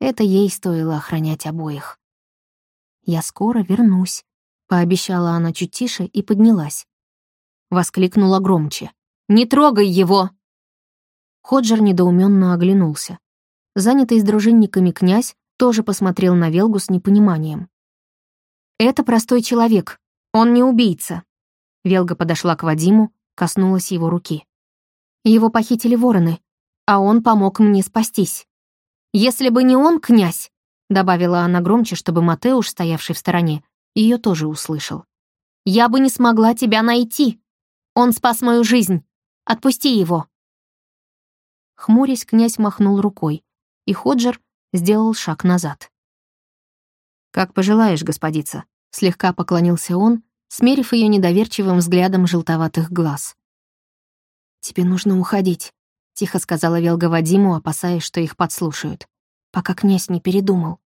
Это ей стоило охранять обоих. «Я скоро вернусь», — пообещала она чуть тише и поднялась. Воскликнула громче. «Не трогай его!» Ходжер недоуменно оглянулся. Занятый с дружинниками князь тоже посмотрел на Велгу с непониманием. «Это простой человек, он не убийца». Велга подошла к Вадиму, коснулась его руки. «Его похитили вороны, а он помог мне спастись. Если бы не он, князь, Добавила она громче, чтобы Матеуш, стоявший в стороне, ее тоже услышал. «Я бы не смогла тебя найти! Он спас мою жизнь! Отпусти его!» Хмурясь, князь махнул рукой, и Ходжер сделал шаг назад. «Как пожелаешь, господица», — слегка поклонился он, смерив ее недоверчивым взглядом желтоватых глаз. «Тебе нужно уходить», — тихо сказала Велга Вадиму, опасаясь, что их подслушают пока князь не передумал.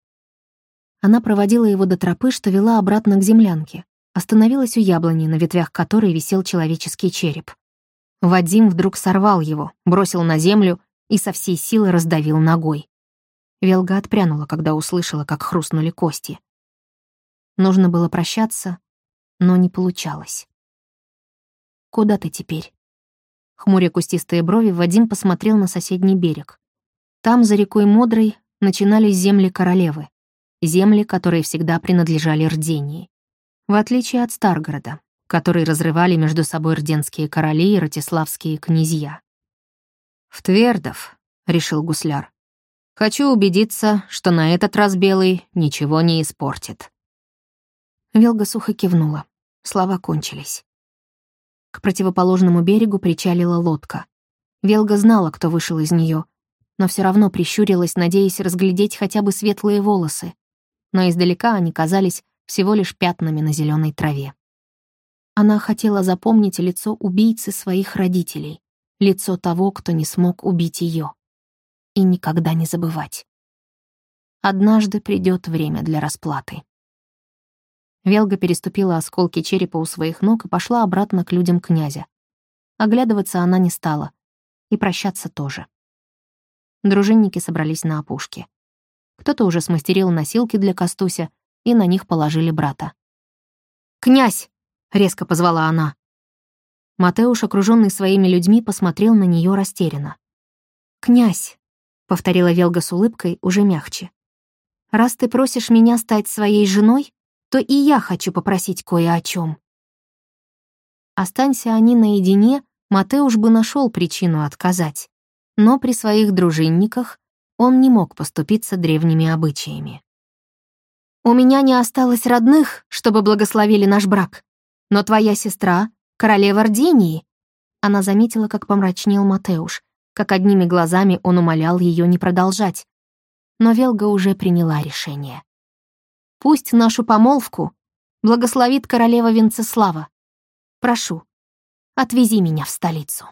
Она проводила его до тропы, что вела обратно к землянке, остановилась у яблони, на ветвях которой висел человеческий череп. Вадим вдруг сорвал его, бросил на землю и со всей силы раздавил ногой. Велга отпрянула, когда услышала, как хрустнули кости. Нужно было прощаться, но не получалось. «Куда ты теперь?» Хмуря кустистые брови, Вадим посмотрел на соседний берег. Там, за рекой Модрой, начинались земли королевы, земли, которые всегда принадлежали Рдении. В отличие от Старгорода, который разрывали между собой рденские короли и ратиславские князья. «В Твердов», — решил гусляр. «Хочу убедиться, что на этот раз Белый ничего не испортит». Велга сухо кивнула. Слова кончились. К противоположному берегу причалила лодка. Велга знала, кто вышел из нее, но все равно прищурилась, надеясь разглядеть хотя бы светлые волосы. Но издалека они казались всего лишь пятнами на зеленой траве. Она хотела запомнить лицо убийцы своих родителей, лицо того, кто не смог убить ее, и никогда не забывать. Однажды придет время для расплаты. Велга переступила осколки черепа у своих ног и пошла обратно к людям князя. Оглядываться она не стала, и прощаться тоже. Дружинники собрались на опушке. Кто-то уже смастерил носилки для Костуся, и на них положили брата. «Князь!» — резко позвала она. Матеуш, окруженный своими людьми, посмотрел на нее растерянно. «Князь!» — повторила Велга с улыбкой, уже мягче. «Раз ты просишь меня стать своей женой, то и я хочу попросить кое о чем. Останься они наедине, Матеуш бы нашел причину отказать но при своих дружинниках он не мог поступиться древними обычаями. У меня не осталось родных, чтобы благословили наш брак. Но твоя сестра — королева Рдении». Она заметила, как помрачнел Матеуш, как одними глазами он умолял ее не продолжать. Но Велга уже приняла решение. «Пусть нашу помолвку благословит королева Венцеслава. Прошу, отвези меня в столицу».